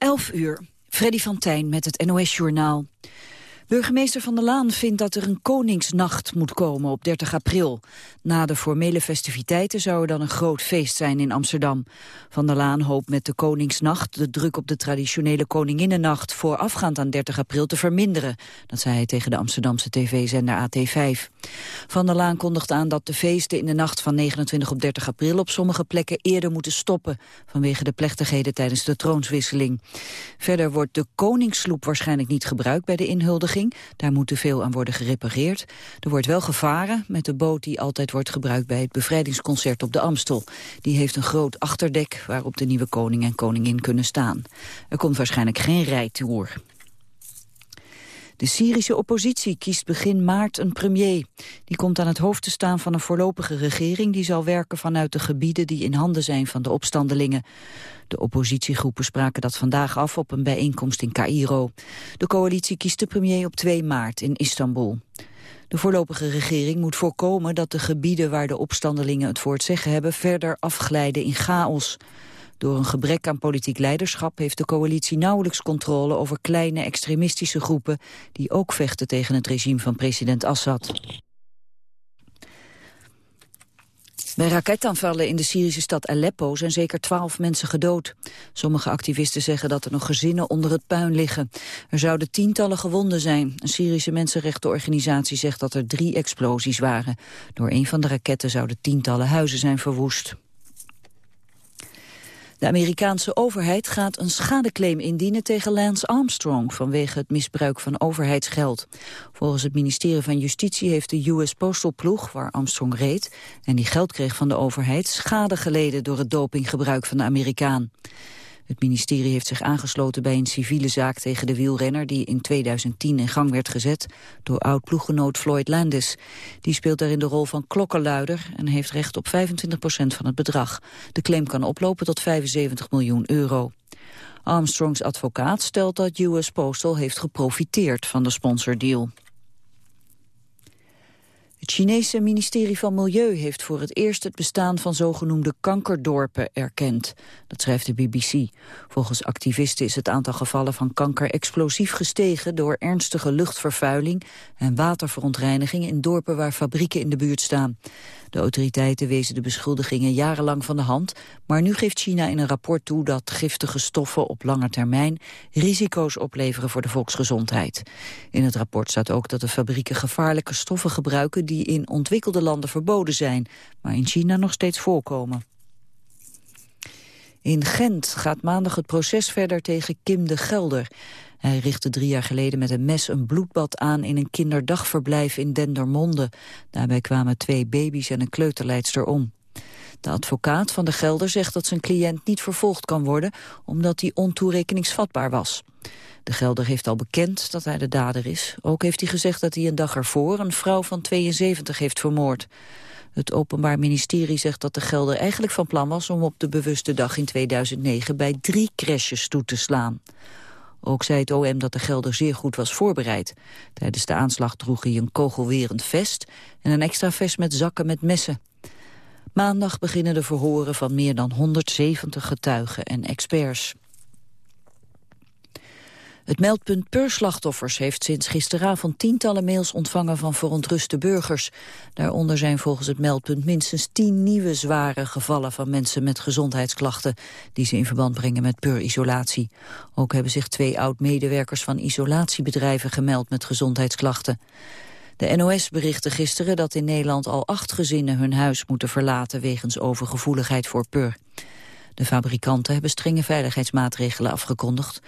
11 uur. Freddy van Tijn met het NOS-journaal. Burgemeester Van der Laan vindt dat er een Koningsnacht moet komen op 30 april. Na de formele festiviteiten zou er dan een groot feest zijn in Amsterdam. Van der Laan hoopt met de Koningsnacht de druk op de traditionele Koninginnennacht voorafgaand aan 30 april te verminderen. Dat zei hij tegen de Amsterdamse tv-zender AT5. Van der Laan kondigt aan dat de feesten in de nacht van 29 op 30 april op sommige plekken eerder moeten stoppen vanwege de plechtigheden tijdens de troonswisseling. Verder wordt de Koningssloep waarschijnlijk niet gebruikt bij de inhuldiging daar moet te veel aan worden gerepareerd. Er wordt wel gevaren met de boot die altijd wordt gebruikt bij het bevrijdingsconcert op de Amstel. Die heeft een groot achterdek waarop de nieuwe koning en koningin kunnen staan. Er komt waarschijnlijk geen rijtour. De Syrische oppositie kiest begin maart een premier. Die komt aan het hoofd te staan van een voorlopige regering... die zal werken vanuit de gebieden die in handen zijn van de opstandelingen. De oppositiegroepen spraken dat vandaag af op een bijeenkomst in Cairo. De coalitie kiest de premier op 2 maart in Istanbul. De voorlopige regering moet voorkomen dat de gebieden waar de opstandelingen het voor het zeggen hebben verder afglijden in chaos. Door een gebrek aan politiek leiderschap heeft de coalitie nauwelijks controle over kleine extremistische groepen die ook vechten tegen het regime van president Assad. Bij raketaanvallen in de Syrische stad Aleppo zijn zeker twaalf mensen gedood. Sommige activisten zeggen dat er nog gezinnen onder het puin liggen. Er zouden tientallen gewonden zijn. Een Syrische mensenrechtenorganisatie zegt dat er drie explosies waren. Door een van de raketten zouden tientallen huizen zijn verwoest. De Amerikaanse overheid gaat een schadeclaim indienen tegen Lance Armstrong vanwege het misbruik van overheidsgeld. Volgens het ministerie van Justitie heeft de US Postal ploeg, waar Armstrong reed en die geld kreeg van de overheid, schade geleden door het dopinggebruik van de Amerikaan. Het ministerie heeft zich aangesloten bij een civiele zaak tegen de wielrenner... die in 2010 in gang werd gezet door oud-ploeggenoot Floyd Landis. Die speelt daarin de rol van klokkenluider... en heeft recht op 25% van het bedrag. De claim kan oplopen tot 75 miljoen euro. Armstrongs advocaat stelt dat US Postal heeft geprofiteerd van de sponsordeal. Het Chinese ministerie van Milieu heeft voor het eerst het bestaan van zogenoemde kankerdorpen erkend. Dat schrijft de BBC. Volgens activisten is het aantal gevallen van kanker explosief gestegen door ernstige luchtvervuiling en waterverontreiniging in dorpen waar fabrieken in de buurt staan. De autoriteiten wezen de beschuldigingen jarenlang van de hand, maar nu geeft China in een rapport toe dat giftige stoffen op lange termijn risico's opleveren voor de volksgezondheid. In het rapport staat ook dat de fabrieken gevaarlijke stoffen gebruiken die in ontwikkelde landen verboden zijn, maar in China nog steeds voorkomen. In Gent gaat maandag het proces verder tegen Kim de Gelder. Hij richtte drie jaar geleden met een mes een bloedbad aan in een kinderdagverblijf in Dendermonde. Daarbij kwamen twee baby's en een kleuterleidster om. De advocaat van de Gelder zegt dat zijn cliënt niet vervolgd kan worden... omdat hij ontoerekeningsvatbaar was. De Gelder heeft al bekend dat hij de dader is. Ook heeft hij gezegd dat hij een dag ervoor een vrouw van 72 heeft vermoord. Het Openbaar Ministerie zegt dat de Gelder eigenlijk van plan was... om op de bewuste dag in 2009 bij drie crashes toe te slaan. Ook zei het OM dat de Gelder zeer goed was voorbereid. Tijdens de aanslag droeg hij een kogelwerend vest... en een extra vest met zakken met messen. Maandag beginnen de verhoren van meer dan 170 getuigen en experts. Het meldpunt Purslachtoffers heeft sinds gisteravond tientallen mails ontvangen van verontruste burgers. Daaronder zijn volgens het meldpunt minstens tien nieuwe zware gevallen van mensen met gezondheidsklachten die ze in verband brengen met Pur-isolatie. Ook hebben zich twee oud-medewerkers van isolatiebedrijven gemeld met gezondheidsklachten. De NOS berichtte gisteren dat in Nederland al acht gezinnen hun huis moeten verlaten wegens overgevoeligheid voor Pur. De fabrikanten hebben strenge veiligheidsmaatregelen afgekondigd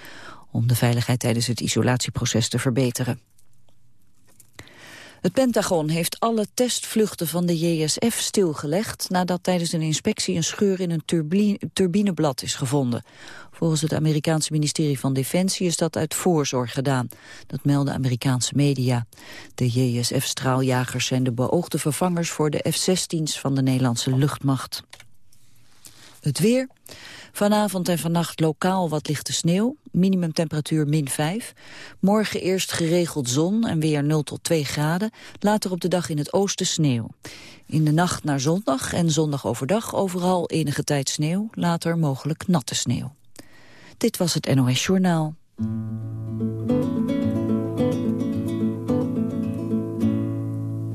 om de veiligheid tijdens het isolatieproces te verbeteren. Het Pentagon heeft alle testvluchten van de JSF stilgelegd... nadat tijdens een inspectie een scheur in een turbineblad is gevonden. Volgens het Amerikaanse ministerie van Defensie is dat uit voorzorg gedaan. Dat melden Amerikaanse media. De JSF-straaljagers zijn de beoogde vervangers voor de F-16's van de Nederlandse luchtmacht. Het weer. Vanavond en vannacht lokaal wat lichte sneeuw. Minimumtemperatuur min 5. Morgen eerst geregeld zon en weer 0 tot 2 graden. Later op de dag in het oosten sneeuw. In de nacht naar zondag en zondag overdag overal enige tijd sneeuw. Later mogelijk natte sneeuw. Dit was het NOS Journaal.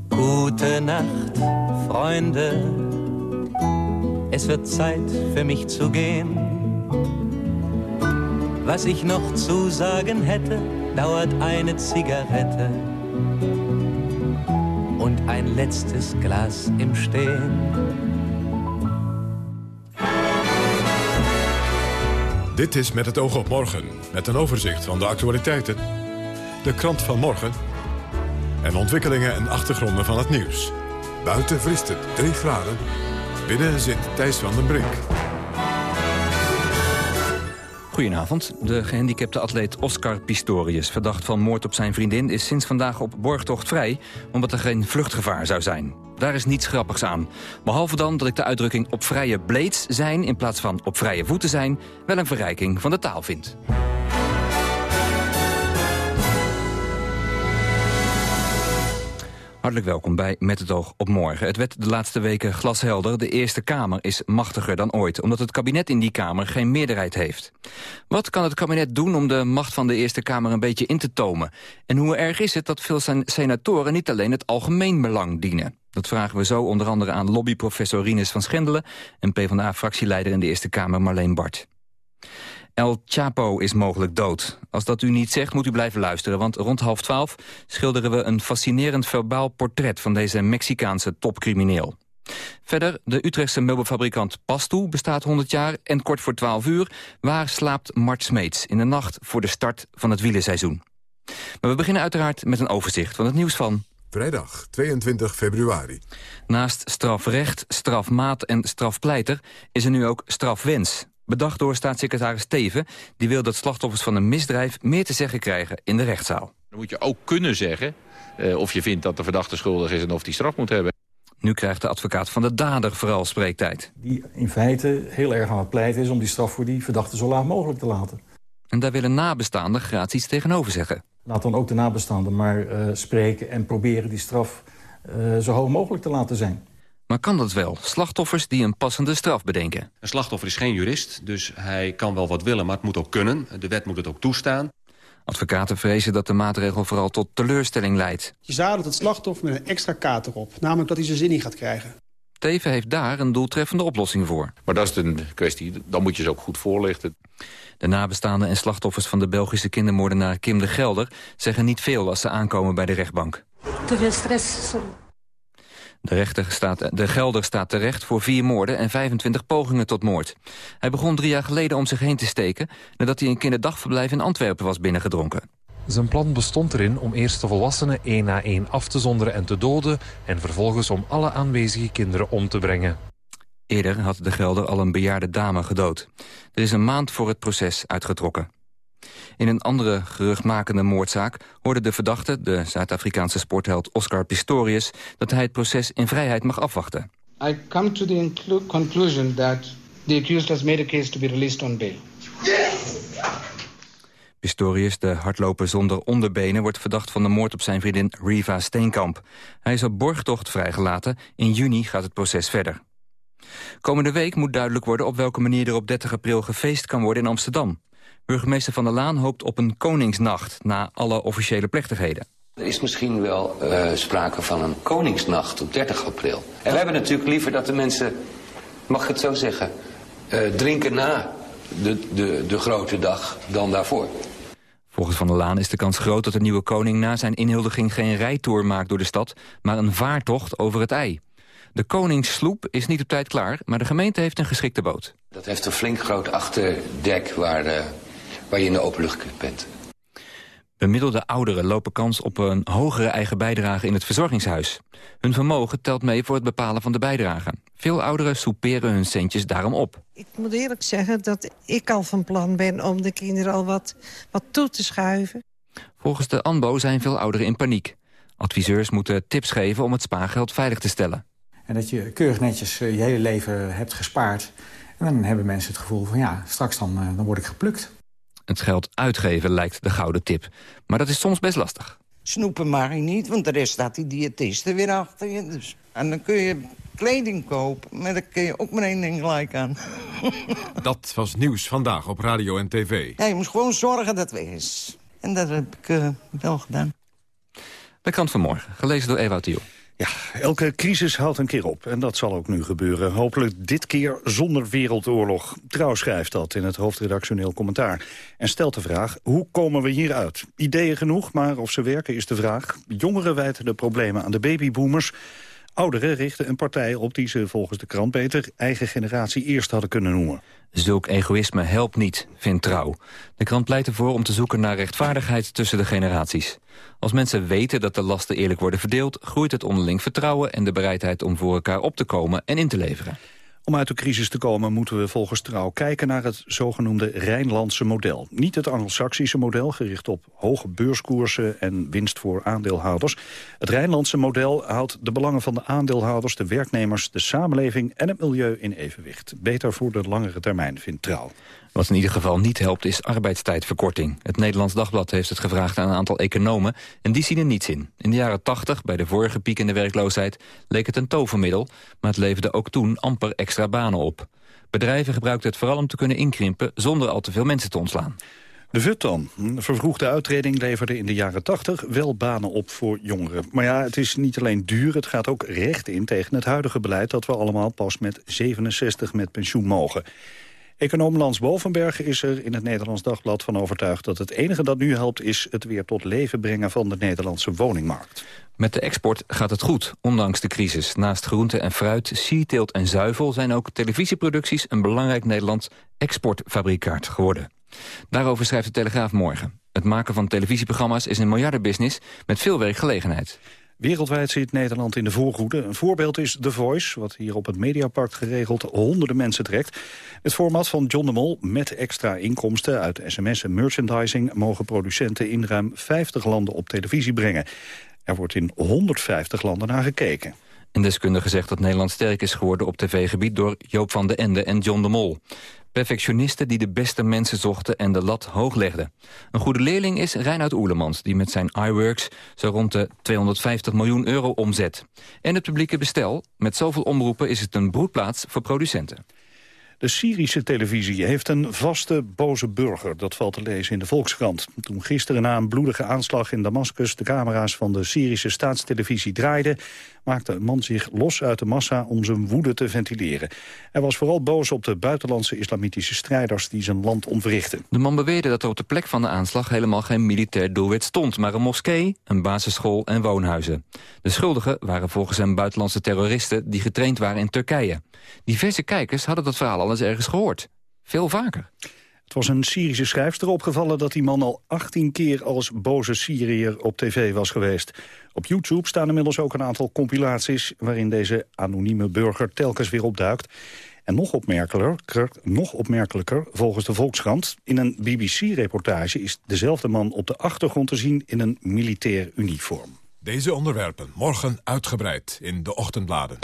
Gute Nacht. Es wird Zeit für mich zu gehen. Was ich noch zu sagen hätte, dauert eine Zigarette und ein letztes Glas im Stehen. Dit is Met het oog op morgen, met een overzicht van de actualiteiten. De krant van morgen en ontwikkelingen en achtergronden van het nieuws. Buiten vriest het 3 graden. Binnen zit Thijs van den Brink. Goedenavond. De gehandicapte atleet Oscar Pistorius, verdacht van moord op zijn vriendin... is sinds vandaag op borgtocht vrij, omdat er geen vluchtgevaar zou zijn. Daar is niets grappigs aan. Behalve dan dat ik de uitdrukking op vrije blades zijn... in plaats van op vrije voeten zijn, wel een verrijking van de taal vind. Hartelijk welkom bij Met het oog op morgen. Het werd de laatste weken glashelder. De Eerste Kamer is machtiger dan ooit... omdat het kabinet in die Kamer geen meerderheid heeft. Wat kan het kabinet doen om de macht van de Eerste Kamer een beetje in te tomen? En hoe erg is het dat veel senatoren niet alleen het algemeen belang dienen? Dat vragen we zo onder andere aan lobbyprofessor Rinus van Schendelen... en PvdA-fractieleider in de Eerste Kamer Marleen Bart. El Chapo is mogelijk dood. Als dat u niet zegt, moet u blijven luisteren... want rond half twaalf schilderen we een fascinerend verbaal portret... van deze Mexicaanse topcrimineel. Verder, de Utrechtse meubelfabrikant Pastoe bestaat 100 jaar... en kort voor 12 uur, waar slaapt Mart Smeets... in de nacht voor de start van het wielerseizoen. Maar we beginnen uiteraard met een overzicht van het nieuws van... Vrijdag 22 februari. Naast strafrecht, strafmaat en strafpleiter is er nu ook strafwens. Bedacht door staatssecretaris Teven... die wil dat slachtoffers van een misdrijf meer te zeggen krijgen in de rechtszaal. Dan moet je ook kunnen zeggen uh, of je vindt dat de verdachte schuldig is... en of die straf moet hebben. Nu krijgt de advocaat van de dader vooral spreektijd. Die in feite heel erg aan het pleiten is om die straf voor die verdachte zo laag mogelijk te laten. En daar willen nabestaanden graag iets tegenover zeggen. Laat dan ook de nabestaanden maar uh, spreken en proberen die straf uh, zo hoog mogelijk te laten zijn. Maar kan dat wel? Slachtoffers die een passende straf bedenken. Een slachtoffer is geen jurist, dus hij kan wel wat willen, maar het moet ook kunnen. De wet moet het ook toestaan. Advocaten vrezen dat de maatregel vooral tot teleurstelling leidt. Je zadelt het slachtoffer met een extra kater op, namelijk dat hij zijn zin niet gaat krijgen. Teven heeft daar een doeltreffende oplossing voor. Maar dat is een kwestie, dan moet je ze ook goed voorlichten. De nabestaanden en slachtoffers van de Belgische kindermoordenaar Kim de Gelder... zeggen niet veel als ze aankomen bij de rechtbank. Te veel stress, de, rechter staat, de Gelder staat terecht voor vier moorden en 25 pogingen tot moord. Hij begon drie jaar geleden om zich heen te steken... nadat hij een kinderdagverblijf in Antwerpen was binnengedronken. Zijn plan bestond erin om eerst de volwassenen één na één af te zonderen en te doden... en vervolgens om alle aanwezige kinderen om te brengen. Eerder had de Gelder al een bejaarde dame gedood. Er is een maand voor het proces uitgetrokken. In een andere geruchtmakende moordzaak hoorde de verdachte... de Zuid-Afrikaanse sportheld Oscar Pistorius... dat hij het proces in vrijheid mag afwachten. I come to the conclusion that the accused has made a case to be released on bail. Pistorius, de hardloper zonder onderbenen, wordt verdacht van de moord op zijn vriendin Riva Steenkamp. Hij is op borgtocht vrijgelaten. In juni gaat het proces verder. Komende week moet duidelijk worden op welke manier er op 30 april gefeest kan worden in Amsterdam. Burgemeester Van der Laan hoopt op een koningsnacht na alle officiële plechtigheden. Er is misschien wel uh, sprake van een koningsnacht op 30 april. En we hebben natuurlijk liever dat de mensen, mag ik het zo zeggen, uh, drinken na de, de, de grote dag dan daarvoor. Volgens Van der Laan is de kans groot dat de nieuwe koning na zijn inhuldiging geen rijtour maakt door de stad, maar een vaartocht over het ei. De koningssloep is niet op tijd klaar, maar de gemeente heeft een geschikte boot. Dat heeft een flink groot achterdek waar, uh, waar je in de open lucht bent. Bemiddelde ouderen lopen kans op een hogere eigen bijdrage in het verzorgingshuis. Hun vermogen telt mee voor het bepalen van de bijdrage. Veel ouderen soeperen hun centjes daarom op. Ik moet eerlijk zeggen dat ik al van plan ben om de kinderen al wat, wat toe te schuiven. Volgens de ANBO zijn veel ouderen in paniek. Adviseurs moeten tips geven om het spaargeld veilig te stellen. En dat je keurig netjes eh, je hele leven hebt gespaard. En dan hebben mensen het gevoel van ja, straks dan, eh, dan word ik geplukt. Het geld uitgeven lijkt de gouden tip. Maar dat is soms best lastig. Snoepen mag je niet, want de rest staat die diëtiste weer achter je. Dus. En dan kun je kleding kopen, maar dan kun je ook maar één ding gelijk aan. Dat was nieuws vandaag op radio en tv. Ja, je moet gewoon zorgen dat het is. En dat heb ik uh, wel gedaan. De krant van morgen, gelezen door Ewout Thiel. Ja, elke crisis houdt een keer op. En dat zal ook nu gebeuren. Hopelijk dit keer zonder wereldoorlog. Trouw schrijft dat in het hoofdredactioneel commentaar. En stelt de vraag, hoe komen we hieruit? Ideeën genoeg, maar of ze werken is de vraag. Jongeren wijten de problemen aan de babyboomers. Ouderen richten een partij op die ze volgens de krant beter... eigen generatie eerst hadden kunnen noemen. Zulk egoïsme helpt niet, vindt Trouw. De krant pleit ervoor om te zoeken naar rechtvaardigheid tussen de generaties. Als mensen weten dat de lasten eerlijk worden verdeeld... groeit het onderling vertrouwen en de bereidheid om voor elkaar op te komen en in te leveren. Om uit de crisis te komen moeten we volgens Trouw kijken naar het zogenoemde Rijnlandse model. Niet het Anglo-Saxische model, gericht op hoge beurskoersen en winst voor aandeelhouders. Het Rijnlandse model houdt de belangen van de aandeelhouders, de werknemers, de samenleving en het milieu in evenwicht. Beter voor de langere termijn, vindt Trouw. Wat in ieder geval niet helpt is arbeidstijdverkorting. Het Nederlands Dagblad heeft het gevraagd aan een aantal economen... en die zien er niets in. In de jaren 80, bij de vorige piek in de werkloosheid... leek het een tovermiddel, maar het leverde ook toen amper extra banen op. Bedrijven gebruikten het vooral om te kunnen inkrimpen... zonder al te veel mensen te ontslaan. De VUT dan. De vervroegde uitreding leverde in de jaren 80 wel banen op voor jongeren. Maar ja, het is niet alleen duur, het gaat ook recht in tegen het huidige beleid... dat we allemaal pas met 67 met pensioen mogen. Econoom Lans Bovenberg is er in het Nederlands Dagblad van overtuigd... dat het enige dat nu helpt is het weer tot leven brengen van de Nederlandse woningmarkt. Met de export gaat het goed, ondanks de crisis. Naast groente en fruit, sierteelt en zuivel... zijn ook televisieproducties een belangrijk Nederlands exportfabrikaat geworden. Daarover schrijft de Telegraaf morgen. Het maken van televisieprogramma's is een miljardenbusiness met veel werkgelegenheid. Wereldwijd zit Nederland in de voorhoede. Een voorbeeld is The Voice, wat hier op het Mediapark geregeld honderden mensen trekt. Het format van John de Mol met extra inkomsten uit sms en merchandising... mogen producenten in ruim 50 landen op televisie brengen. Er wordt in 150 landen naar gekeken. Een deskundige zegt dat Nederland sterk is geworden op tv-gebied... door Joop van den Ende en John de Mol. Perfectionisten die de beste mensen zochten en de lat hoog legden. Een goede leerling is Reinhard Oerlemans... die met zijn iWorks zo rond de 250 miljoen euro omzet. En het publieke bestel. Met zoveel omroepen is het een broedplaats voor producenten. De Syrische televisie heeft een vaste boze burger. Dat valt te lezen in de Volkskrant. Toen gisteren na een bloedige aanslag in Damascus... de camera's van de Syrische staatstelevisie draaiden... maakte een man zich los uit de massa om zijn woede te ventileren. Hij was vooral boos op de buitenlandse islamitische strijders... die zijn land ontwrichten. De man beweerde dat er op de plek van de aanslag... helemaal geen militair doelwit stond... maar een moskee, een basisschool en woonhuizen. De schuldigen waren volgens hem buitenlandse terroristen... die getraind waren in Turkije. Diverse kijkers hadden dat verhaal al eens ergens gehoord. Veel vaker. Het was een Syrische schrijfster opgevallen dat die man al 18 keer als boze Syriër op tv was geweest. Op YouTube staan inmiddels ook een aantal compilaties waarin deze anonieme burger telkens weer opduikt. En nog opmerkelijker, nog opmerkelijker, volgens de Volkskrant... in een BBC-reportage is dezelfde man op de achtergrond te zien in een militair uniform. Deze onderwerpen morgen uitgebreid in de ochtendbladen.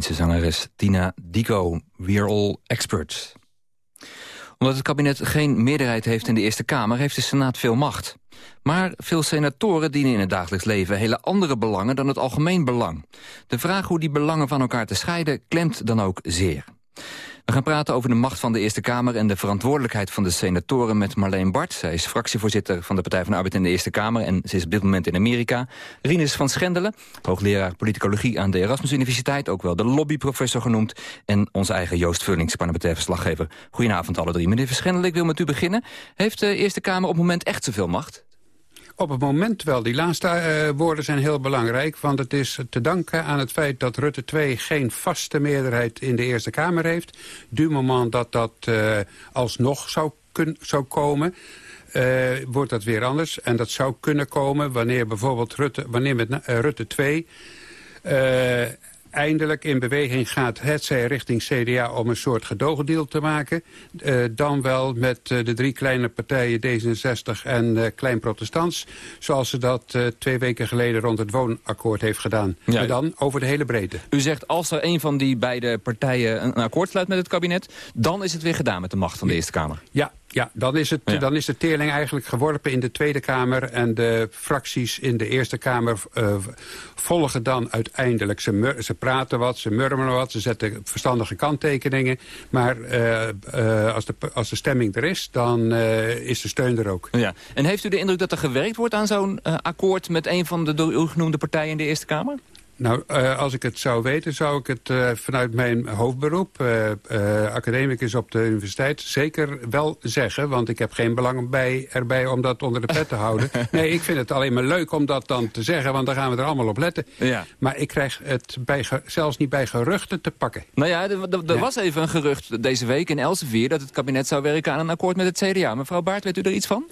Zangeres Tina Dico. We're all experts. Omdat het kabinet geen meerderheid heeft in de Eerste Kamer... heeft de Senaat veel macht. Maar veel senatoren dienen in het dagelijks leven hele andere belangen dan het algemeen belang. De vraag hoe die belangen van elkaar te scheiden klemt dan ook zeer. We gaan praten over de macht van de Eerste Kamer... en de verantwoordelijkheid van de senatoren met Marleen Bart. Zij is fractievoorzitter van de Partij van de Arbeid in de Eerste Kamer... en ze is op dit moment in Amerika. Rinus van Schendelen, hoogleraar politicologie aan de Erasmus Universiteit... ook wel de lobbyprofessor genoemd. En onze eigen Joost Vullings, parlementair verslaggever. Goedenavond alle drie. Meneer van Schendelen, ik wil met u beginnen. Heeft de Eerste Kamer op het moment echt zoveel macht? Op het moment wel. Die laatste uh, woorden zijn heel belangrijk. Want het is te danken aan het feit dat Rutte 2 geen vaste meerderheid in de Eerste Kamer heeft. Du moment dat dat uh, alsnog zou, zou komen... Uh, wordt dat weer anders. En dat zou kunnen komen wanneer bijvoorbeeld Rutte, wanneer met Rutte 2 eindelijk in beweging gaat, het zij richting CDA om een soort gedogendeal te maken. Uh, dan wel met uh, de drie kleine partijen D66 en uh, Klein Protestants. Zoals ze dat twee weken geleden rond het woonakkoord heeft gedaan. Ja. Maar dan over de hele breedte. U zegt als er een van die beide partijen een akkoord sluit met het kabinet... dan is het weer gedaan met de macht van de Eerste Kamer. Ja, ja, dan is, het, ja. dan is de teerling eigenlijk geworpen in de Tweede Kamer... en de fracties in de Eerste Kamer uh, volgen dan uiteindelijk. Ze, ze praten wat, ze murmelen wat, ze zetten verstandige kanttekeningen. Maar uh, uh, als, de, als de stemming er is, dan is de steun er ook. Ja. En heeft u de indruk dat er gewerkt wordt aan zo'n akkoord... met een van de door u genoemde partijen in de Eerste Kamer? Nou, uh, als ik het zou weten, zou ik het uh, vanuit mijn hoofdberoep, uh, academicus op de universiteit, zeker wel zeggen. Want ik heb geen belang bij, erbij om dat onder de pet te houden. Nee, ik vind het alleen maar leuk om dat dan te zeggen, want dan gaan we er allemaal op letten. Ja. Maar ik krijg het bij, zelfs niet bij geruchten te pakken. Nou ja, er ja. was even een gerucht deze week in Elsevier dat het kabinet zou werken aan een akkoord met het CDA. Mevrouw Baart, weet u er iets van?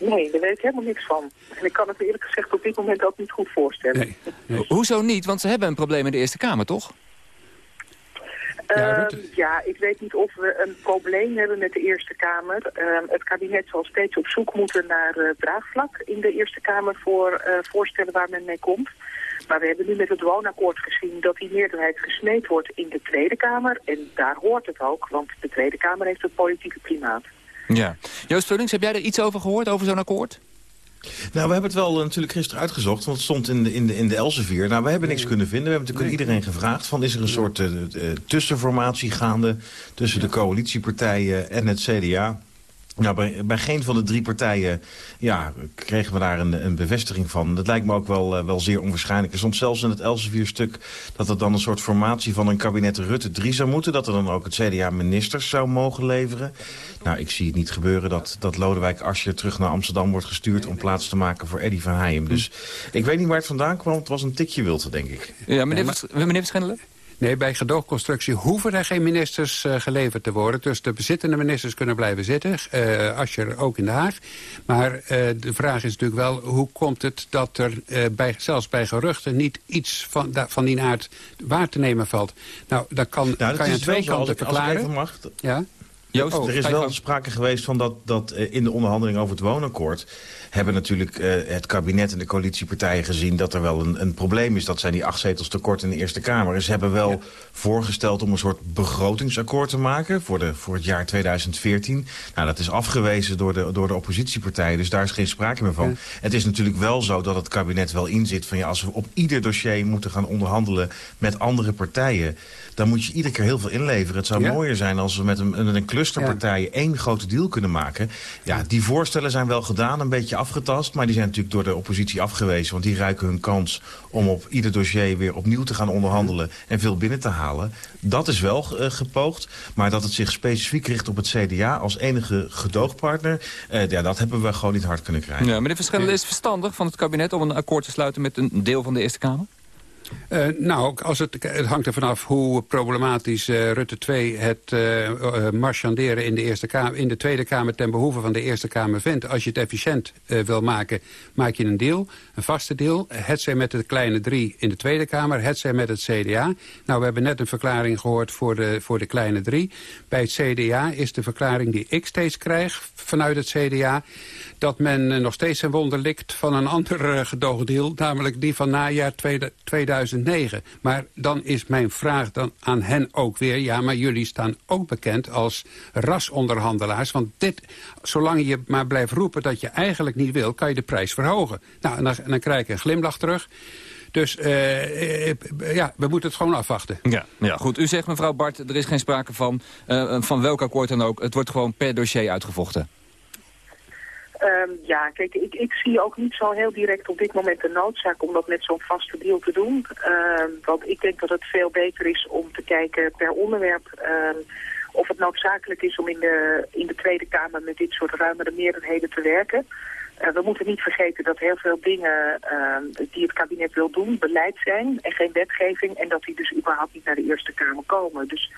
Nee, daar weet ik helemaal niks van. En ik kan het eerlijk gezegd op dit moment ook niet goed voorstellen. Nee. nee. Hoezo niet? Want ze hebben een probleem in de Eerste Kamer, toch? Ja, uh, ja, ik weet niet of we een probleem hebben met de Eerste Kamer. Uh, het kabinet zal steeds op zoek moeten naar uh, draagvlak in de Eerste Kamer voor eh, voorstellen waar men mee komt. Maar we hebben nu met het woonakkoord gezien dat die meerderheid gesmeed wordt in de Tweede Kamer. En daar hoort het ook, want de Tweede Kamer heeft het politieke klimaat. Ja. Joost Vullings, heb jij er iets over gehoord, over zo'n akkoord? Nou, we hebben het wel natuurlijk gisteren uitgezocht, want het stond in de, in de, in de Elsevier. Nou, we hebben niks kunnen vinden. We hebben natuurlijk nee. iedereen gevraagd van, is er een soort uh, uh, tussenformatie gaande tussen de coalitiepartijen en het CDA? Nou, bij, bij, geen van de drie partijen ja, kregen we daar een, een bevestiging van. Dat lijkt me ook wel, uh, wel zeer onwaarschijnlijk. Er stond zelfs in het Elsevier-stuk dat er dan een soort formatie van een kabinet Rutte 3 zou moeten. Dat er dan ook het CDA ministers zou mogen leveren. Nou, ik zie het niet gebeuren dat, dat Lodewijk Asscher terug naar Amsterdam wordt gestuurd... om plaats te maken voor Eddy van Heijem. Dus ik weet niet waar het vandaan kwam. Het was een tikje wilte, denk ik. Ja, meneer, ja, maar... meneer Verschendelen? Nee, bij gedoogconstructie hoeven er geen ministers uh, geleverd te worden. Dus de bezittende ministers kunnen blijven zitten. Uh, Asscher ook in Den Haag. Maar uh, de vraag is natuurlijk wel... hoe komt het dat er bij, zelfs bij geruchten... niet iets van, van die aard waar te nemen valt? Nou, dat kan, nou, kan je aan twee kanten verklaren. Als ik even mag, ja? Joost, oh, er is wel sprake geweest van dat, dat in de onderhandeling over het woonakkoord hebben natuurlijk uh, het kabinet en de coalitiepartijen gezien... dat er wel een, een, probleem is. Dat zijn die acht zetels tekort in de Eerste Kamer. Dus ze hebben wel ja. voorgesteld om een soort begrotingsakkoord te maken... Voor, de, voor het jaar 2014. Nou, dat is afgewezen door de, door de oppositiepartijen. Dus daar is geen sprake meer van. Ja. Het is natuurlijk wel zo dat het kabinet wel inzit van... ja, als we op ieder dossier moeten gaan onderhandelen met andere partijen dan moet je iedere keer heel veel inleveren. Het zou ja. mooier zijn als we met een, met een clusterpartij ja. één grote deal kunnen maken. Ja, die voorstellen zijn wel gedaan, een beetje afgetast. Maar die zijn natuurlijk door de oppositie afgewezen. Want die ruiken hun kans om op ieder dossier weer opnieuw te gaan onderhandelen... en veel binnen te halen. Dat is wel uh, gepoogd. Maar dat het zich specifiek richt op het CDA als enige gedoogpartner... Uh, ja, dat hebben we gewoon niet hard kunnen krijgen. Ja, meneer Verschillende, is het verstandig van het kabinet... om een akkoord te sluiten met een deel van de Eerste Kamer? Uh, nou, als het, het hangt er vanaf hoe problematisch uh, Rutte 2 het uh, marchanderen in de, Eerste Kamer, in de Tweede Kamer ten behoeve van de Eerste Kamer vindt. Als je het efficiënt wil maken, maak je een deal, een vaste deal. Het zij met de kleine drie in de Tweede Kamer, het zij met het CDA. Nou, we hebben net een verklaring gehoord voor de, voor de kleine drie. Bij het CDA is de verklaring die ik steeds krijg vanuit het CDA dat men nog steeds een wonder likt van een ander uh, gedoogdeal... namelijk die van najaar 2009. Maar dan is mijn vraag dan aan hen ook weer... ja, maar jullie staan ook bekend als rasonderhandelaars. Want dit, zolang je maar blijft roepen dat je eigenlijk niet wil... kan je de prijs verhogen. Nou, dan, en dan krijg ik een glimlach terug... Dus uh, ja, we moeten het gewoon afwachten. Ja, ja, goed. U zegt, mevrouw Bart, er is geen sprake van, uh, van welk akkoord dan ook. Het wordt gewoon per dossier uitgevochten. Um, ja, kijk, ik, ik zie ook niet zo heel direct op dit moment de noodzaak om dat met zo'n vaste deal te doen. Um, want ik denk dat het veel beter is om te kijken per onderwerp um, of het noodzakelijk is om in de, in de Tweede Kamer met dit soort ruimere meerderheden te werken. Uh, we moeten niet vergeten dat heel veel dingen die het kabinet wil doen beleid zijn en geen wetgeving. En dat die dus überhaupt niet naar de Eerste Kamer komen. Dus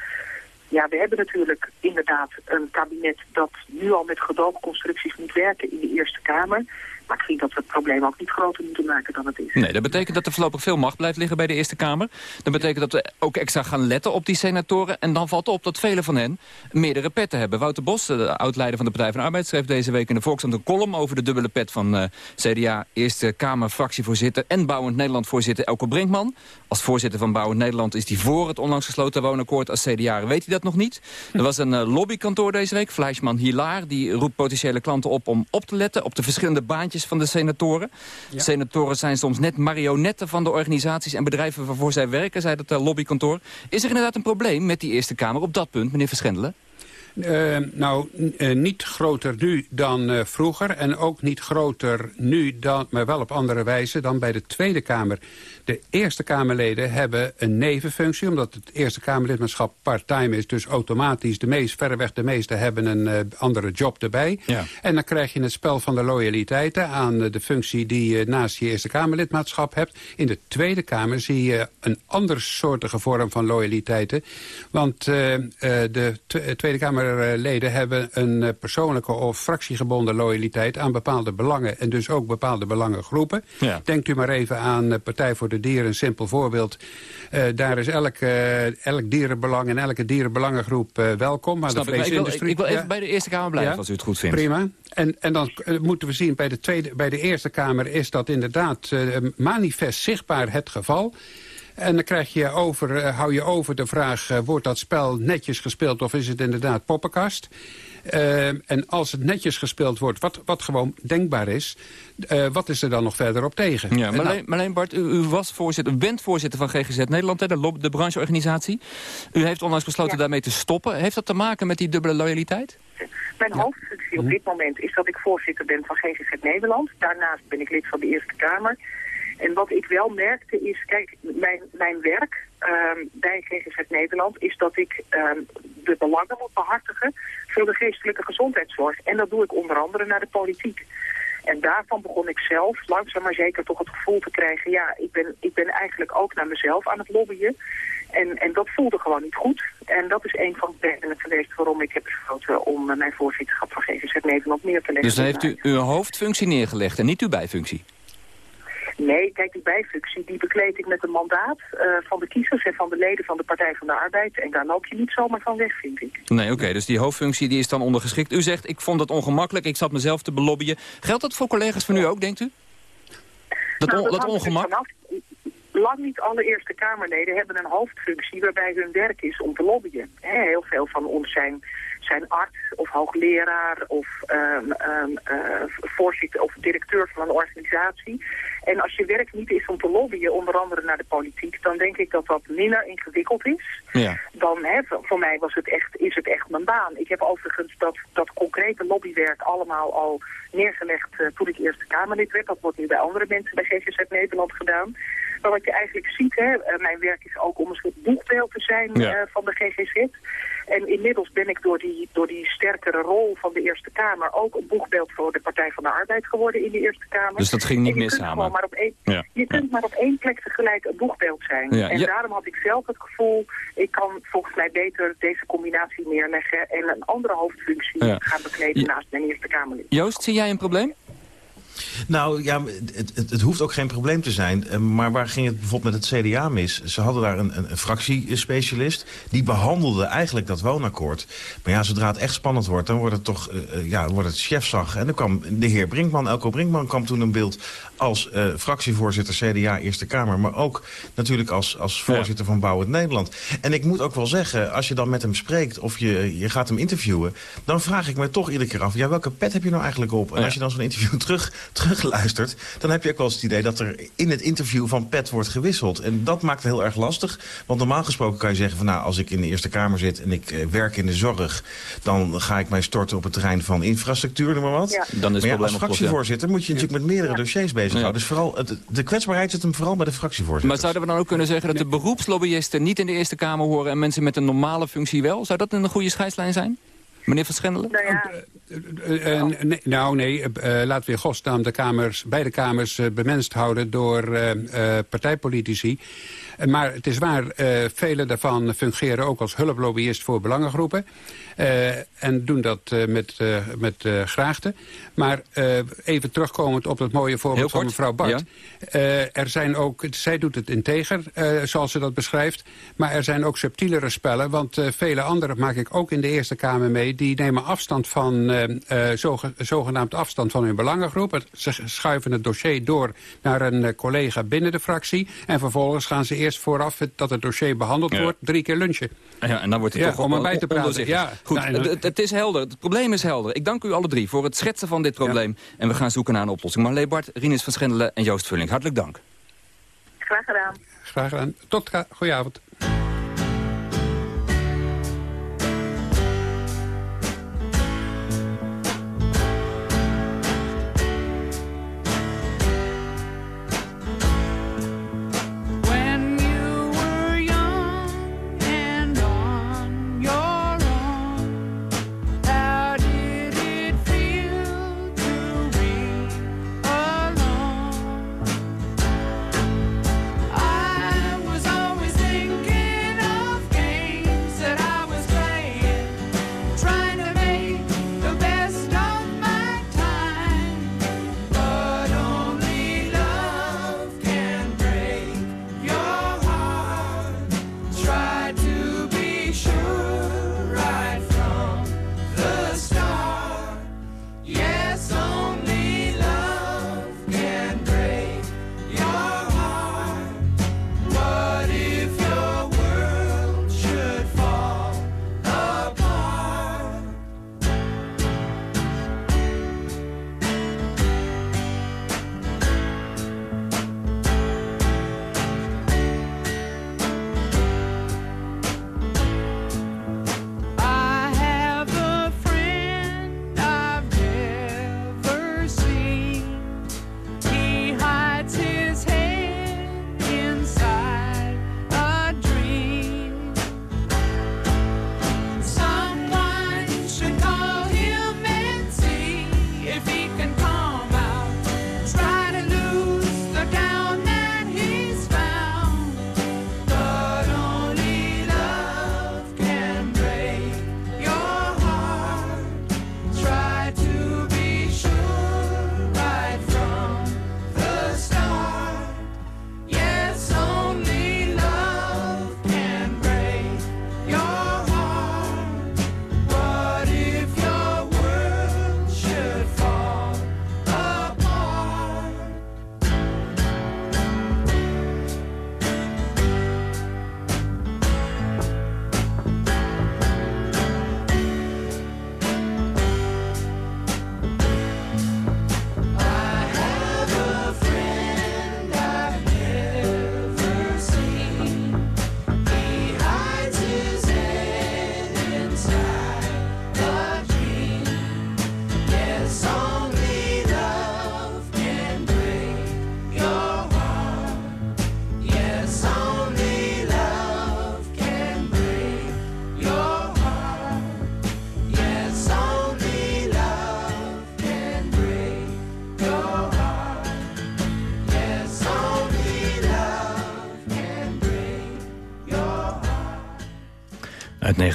ja, we hebben natuurlijk inderdaad een kabinet dat nu al met gedoogconstructies moet werken in de Eerste Kamer. Maar ik vind dat we het probleem ook niet groter moeten maken dan het is. Nee, dat betekent dat er voorlopig veel macht blijft liggen bij de Eerste Kamer. Dat betekent dat we ook extra gaan letten op die senatoren. En dan valt op dat vele van hen meerdere petten hebben. Wouter Bos, de oud-leider van de Partij van de Arbeid... schreef deze week in de Volkskrant een column over de dubbele pet van uh, CDA... Eerste Kamer fractievoorzitter en Bouwend Nederland voorzitter Elko Brinkman. Als voorzitter van Bouwend Nederland is hij voor het onlangs gesloten woonakkoord. Als CDA weet hij dat nog niet. Er was een uh, lobbykantoor deze week, Fleischman Hilaar... die roept potentiële klanten op om op te letten op de verschillende baantjes van de senatoren. Ja. Senatoren zijn soms net marionetten van de organisaties en bedrijven waarvoor zij werken, zei het uh, lobbykantoor. Is er inderdaad een probleem met die Eerste Kamer op dat punt, meneer Verschendelen? Uh, nou, uh, niet groter nu dan uh, vroeger. En ook niet groter nu, dan, maar wel op andere wijze dan bij de Tweede Kamer. De Eerste Kamerleden hebben een nevenfunctie... omdat het Eerste Kamerlidmaatschap part-time is... dus automatisch de meest, verreweg de meeste hebben een andere job erbij. Ja. En dan krijg je het spel van de loyaliteiten... aan de functie die je naast je Eerste Kamerlidmaatschap hebt. In de Tweede Kamer zie je een andersoortige vorm van loyaliteiten. Want de Tweede Kamer Kamerleden hebben een eh, persoonlijke of fractiegebonden loyaliteit aan bepaalde belangen en dus ook bepaalde belangengroepen. Ja. Denkt u maar even aan de Partij voor de Dieren, een simpel voorbeeld. Uh, daar is elk, uh, elk dierenbelang en elke dierenbelangengroep uh, welkom. Maar Snap de vleesindustrie... Ik wil, ik wil even bij de Eerste Kamer blijven, ja? als u het goed vindt. Prima. En, en dan moeten we zien, bij de, tweede, bij de Eerste Kamer is dat inderdaad manifest zichtbaar het geval. En dan krijg je over, uh, hou je over de vraag... Uh, wordt dat spel netjes gespeeld of is het inderdaad poppenkast? Uh, en als het netjes gespeeld wordt, wat, wat gewoon denkbaar is... wat is er dan nog verder op tegen? Ja, Marleen, nou, Marleen Bart, u, u, was voorzitter, u bent voorzitter van GGZ Nederland... Hè, de, de brancheorganisatie. U heeft onlangs besloten ja. daarmee te stoppen. Heeft dat te maken met die dubbele loyaliteit? Mijn hoofdfunctie op dit moment is dat ik voorzitter ben van GGZ Nederland. Daarnaast ben ik lid van de Eerste Kamer... En wat ik wel merkte is, kijk, mijn, mijn werk um, bij GGZ Nederland is dat ik um, de belangen moet behartigen voor de geestelijke gezondheidszorg. En dat doe ik onder andere naar de politiek. En daarvan begon ik zelf langzaam maar zeker toch het gevoel te krijgen... ja, ik ben, ik ben eigenlijk ook naar mezelf aan het lobbyen. En, en dat voelde gewoon niet goed. En dat is een van de redenen geweest waarom ik heb besloten... om eh, mijn voorzitterschap van GGZ Nederland neer te leggen. Dus dan heeft u uw hoofdfunctie neergelegd en niet uw bijfunctie? Nee, kijk, die bijfunctie die bekleed ik met een mandaat eh, van de kiezers en van de leden van de Partij van de Arbeid. En daar loop je niet zomaar van weg, vind ik. Nee, oké, dus die hoofdfunctie die is dan ondergeschikt. U zegt, ik vond het ongemakkelijk, ik zat mezelf te belobbyen. Geldt dat voor collega's van u ook, denkt u? Dat, Nou, on- dat er ongemak? Lang niet alle Eerste Kamerleden hebben een hoofdfunctie waarbij hun werk is om te lobbyen. Heel veel van ons zijn, zijn arts of hoogleraar of ehm, ehm, eh, voorzitter of directeur van een organisatie. En als je werk niet is om te lobbyen, onder andere naar de politiek, dan denk ik dat dat minder ingewikkeld is Ja. dan hè, voor mij was het echt, is het echt mijn baan. Ik heb overigens dat, dat concrete lobbywerk allemaal al neergelegd eh, toen ik Eerste Kamerlid werd. Dat wordt nu bij andere mensen bij GGZ Nederland gedaan. Maar wat je eigenlijk ziet, hè, eh, mijn werk is ook om een soort boegbeeld te zijn Ja. eh, van de GGZ. En inmiddels ben ik door die, door die sterkere rol van de Eerste Kamer ook een boegbeeld voor de Partij van de Arbeid geworden in de Eerste Kamer. Dus dat ging niet meer samen. Maar op één, Ja. Je kunt maar op één plek tegelijk een boegbeeld zijn. Ja, en daarom had ik zelf het gevoel, ik kan volgens mij beter deze combinatie neerleggen en een andere hoofdfunctie gaan bekleden naast mijn Eerste Kamerlid. Joost, zie jij een probleem? Nou ja, het, het, het hoeft ook geen probleem te zijn. eh, Maar waar ging het bijvoorbeeld met het CDA mis? Ze hadden daar een, een, een fractiespecialist. Die behandelde eigenlijk dat woonakkoord. Maar ja, zodra het echt spannend wordt, dan wordt het toch eh, ja, wordt het chefzag. En dan kwam de heer Brinkman, Elko Brinkman, kwam toen in beeld als fractievoorzitter CDA Eerste Kamer. Maar ook natuurlijk als, als voorzitter van Bouw het Nederland. En ik moet ook wel zeggen, als je dan met hem spreekt of je, je gaat hem interviewen... dan vraag ik me toch iedere keer af, ja, welke pet heb je nou eigenlijk op? En Ja. als je dan zo'n interview terug, terugluistert... dan heb je ook wel eens het idee dat er in het interview van pet wordt gewisseld. En dat maakt het heel erg lastig. Want normaal gesproken kan je zeggen van... nou, als ik in de Eerste Kamer zit en ik eh, werk in de zorg... dan ga ik mij storten op het terrein van infrastructuur, noem maar wat. Ja. Dan is het maar ja, probleem als fractievoorzitter moet je natuurlijk met meerdere dossiers bezighouden. Dus vooral het, de kwetsbaarheid zit hem vooral bij de fractievoorzitter. Maar zouden we dan ook kunnen zeggen dat de beroepslobbyisten niet in de Eerste Kamer horen... en mensen met een normale functie wel? Zou dat een goede scheidslijn zijn? Meneer Van Schendelen? Nou ja, Eh, eh, nee, nou nee, eh, eh, laten we in godsnaam de kamers, beide kamers eh, bemenst houden door eh, eh, partijpolitici. Eh, maar het is waar, eh vele daarvan fungeren ook als hulplobbyist voor belangengroepen. Eh, en doen dat eh, met, eh, met eh, graagte. Maar eh, even terugkomend op dat mooie voorbeeld van mevrouw Bart. Eh, er zijn ook, zij doet het integer, eh, zoals ze dat beschrijft. Maar er zijn ook subtielere spellen. Want eh, vele anderen maak ik ook in de Eerste Kamer mee. Die nemen afstand van, eh, eh, zoge- zogenaamd afstand van hun belangengroep. Ze schuiven het dossier door naar een eh, collega binnen de fractie. En vervolgens gaan ze eerst vooraf het- dat het dossier behandeld Ja. wordt... drie keer lunchen. Ja, en dan wordt het Ja, toch om op- erbij te praten. Ja. Goed, het, het is helder. Het probleem is helder. Ik dank u alle drie voor het schetsen van dit probleem. En we gaan zoeken naar een oplossing. Marlee Bart, Rinus van Schendelen en Joost Vulling. Hartelijk dank. graag gedaan. Graag gedaan. Tot goedenavond.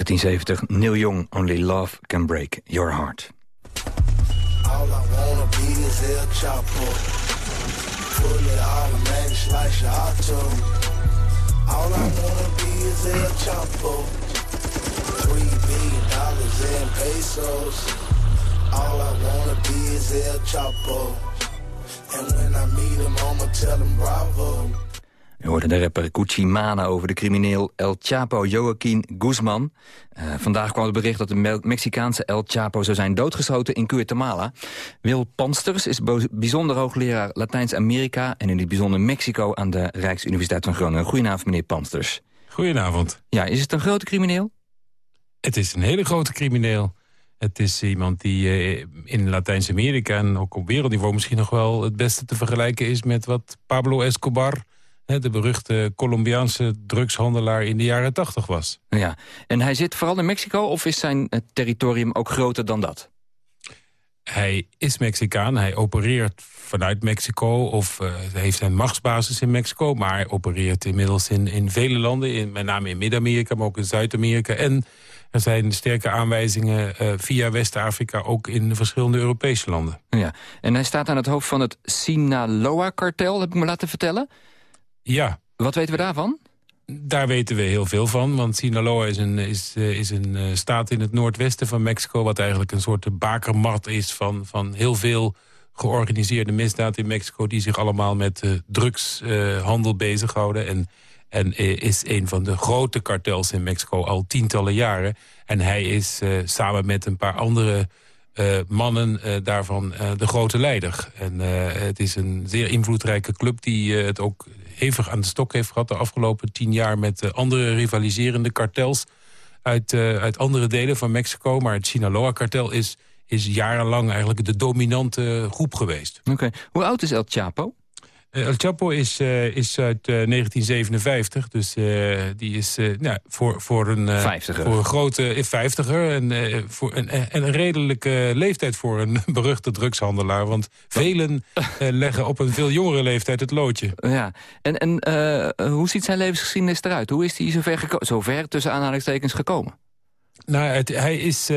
1970, Neil Young, Only Love Can Break Your Heart. All I wanna be is El Chapo. Fully automatic like auto. All I wanna be is El Chapo. Three billion dollars in pesos. All I wanna be is El Chapo. And when I meet him, I'ma tell him bravo. U hoorde de rapper Gucci Mana over de crimineel El Chapo Joaquin Guzman. Eh, vandaag kwam het bericht dat de Me- Mexicaanse El Chapo zou zijn doodgeschoten in Guatemala. Wil Pansters is bijzonder hoogleraar Latijns-Amerika... en in het bijzonder Mexico aan de Rijksuniversiteit van Groningen. Goedenavond, meneer Pansters. Goedenavond. Ja, is het een grote crimineel? Het is een hele grote crimineel. Het is iemand die eh, in Latijns-Amerika en ook op wereldniveau... misschien nog wel het beste te vergelijken is met wat Pablo Escobar... de beruchte Colombiaanse drugshandelaar in de jaren tachtig was. Ja, en hij zit vooral in Mexico of is zijn eh, territorium ook groter dan dat? Hij is Mexicaan, hij opereert vanuit Mexico... of eh, heeft een machtsbasis in Mexico... maar hij opereert inmiddels in, in vele landen... In, met name in Midden-Amerika, maar ook in Zuid-Amerika... en er zijn sterke aanwijzingen eh, via West-Afrika... ook in verschillende Europese landen. Ja, en hij staat aan het hoofd van het Sinaloa-kartel, heb ik me laten vertellen. Ja. Wat weten we daarvan? Daar weten we heel veel van, want Sinaloa is een, is, eh, is een eh, staat in het noordwesten van Mexico... wat eigenlijk een soort bakermat is van, van heel veel georganiseerde misdaad in Mexico... die zich allemaal met eh, drugshandel bezighouden. En, en is een van de grote kartels in Mexico al tientallen jaren. En hij is samen met een paar andere mannen daarvan de grote leider. En het is een zeer invloedrijke club die het ook hevig aan de stok heeft gehad... de afgelopen tien jaar met eh, andere rivaliserende kartels... Uit, eh, uit andere delen van Mexico. Maar het Sinaloa-kartel is, is jarenlang eigenlijk de dominante groep geweest. Oké. Hoe oud is El Chapo? Eh, El Chapo is, eh, is uit eh, 1957, dus eh, die is nou, voor, voor, een, Vijftiger. voor een grote vijftiger en, voor een, en een redelijke leeftijd voor een beruchte drugshandelaar. Want velen leggen op een veel jongere leeftijd het loodje. Ja, en, en hoe ziet zijn levensgeschiedenis eruit? Hoe is hij zover, geko- zover tussen aanhalingstekens gekomen? Nou, het- hij is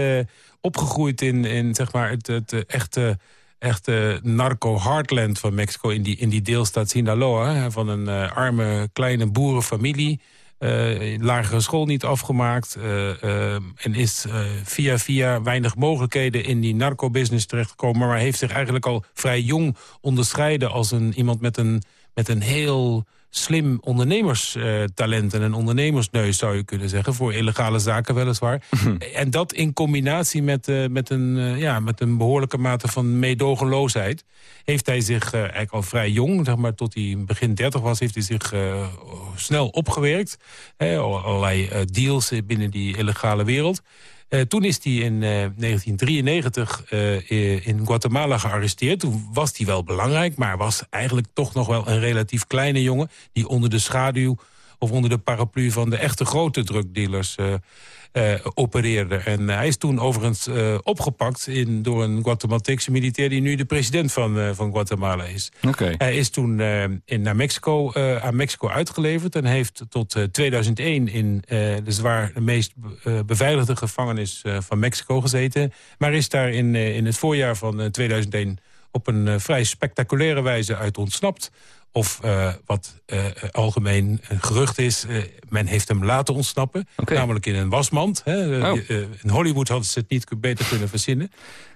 opgegroeid in, in zeg maar het, het echte, echte narco-heartland van Mexico... in die, in die deelstaat Sinaloa, van een eh, arme kleine boerenfamilie... eh, lagere school niet afgemaakt... eh, en is via via weinig mogelijkheden in die narco-business terechtgekomen... maar heeft zich eigenlijk al vrij jong onderscheiden... als een, iemand met een, met een heel slim ondernemerstalent en een ondernemersneus, zou je kunnen zeggen. Voor illegale zaken weliswaar. en dat in combinatie met, eh, met, een, eh, ja, met een behoorlijke mate van meedogenloosheid... heeft hij zich eh, eigenlijk al vrij jong, zeg maar tot hij begin 30 was... heeft hij zich snel opgewerkt. Hè, al- allerlei deals binnen die illegale wereld. Eh, toen is hij in eh, 1993 eh, in Guatemala gearresteerd. Toen was hij wel belangrijk, maar was eigenlijk toch nog wel een relatief kleine jongen... die onder de schaduw of onder de paraplu van de echte grote drugdealers eh, eh, opereerde. En hij is toen overigens eh, opgepakt in, door een Guatemalteekse militair... die nu de president van, eh, van Guatemala is. Hij is toen eh, in, naar Mexico, eh, aan Mexico uitgeleverd... en heeft tot eh, 2001 in eh, de zwaar de meest eh, beveiligde gevangenis eh, van Mexico gezeten. Maar is daar in, eh, in het voorjaar van eh, 2001 op een eh, vrij spectaculaire wijze uit ontsnapt. Of eh, wat eh, algemeen een gerucht is, men heeft hem laten ontsnappen. Namelijk in een wasmand. Hè. Oh. in Hollywood hadden ze het niet beter kunnen verzinnen.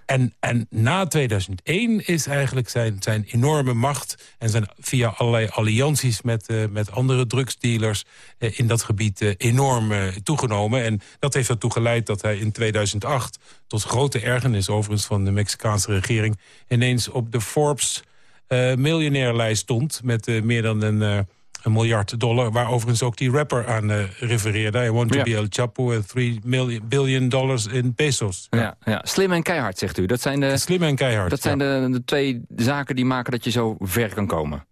En, en na 2001 is eigenlijk zijn, zijn enorme macht... en zijn via allerlei allianties met, met andere drugsdealers... in dat gebied enorm toegenomen. En dat heeft ertoe geleid dat hij in 2008... tot grote ergernis overigens van de Mexicaanse regering... ineens op de Forbes eh miljonairlijst stond... met eh, meer dan een, eh, een miljard dollar... waar overigens ook die rapper aan refereerde. I want to Ja. be El Chapo, eh, 3 million, billion dollars in pesos. Ja, ja. Slim en keihard, zegt u. Dat zijn de, Slim en keihard, Dat zijn de, de twee zaken die maken dat je zo ver kan komen.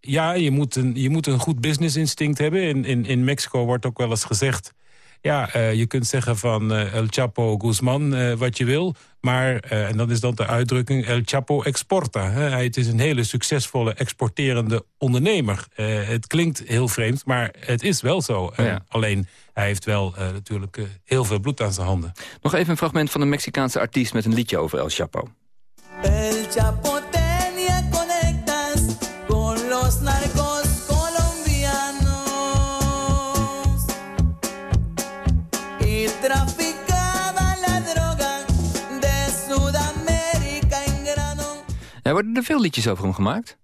Ja, je moet, een, je moet een goed business instinct hebben. In, in, in Mexico wordt ook wel eens gezegd... ja, uh, je kunt zeggen van uh, El Chapo Guzman uh, wat je wil. Maar, en dat is dan de uitdrukking, El Chapo exporta. Hè? Hij het is een hele succesvolle exporterende ondernemer. het klinkt heel vreemd, maar het is wel zo. Ja. Alleen, hij heeft wel natuurlijk heel veel bloed aan zijn handen. Nog even een fragment van een Mexicaanse artiest met een liedje over El Chapo. El Chapo Ja, worden er veel liedjes over hem gemaakt?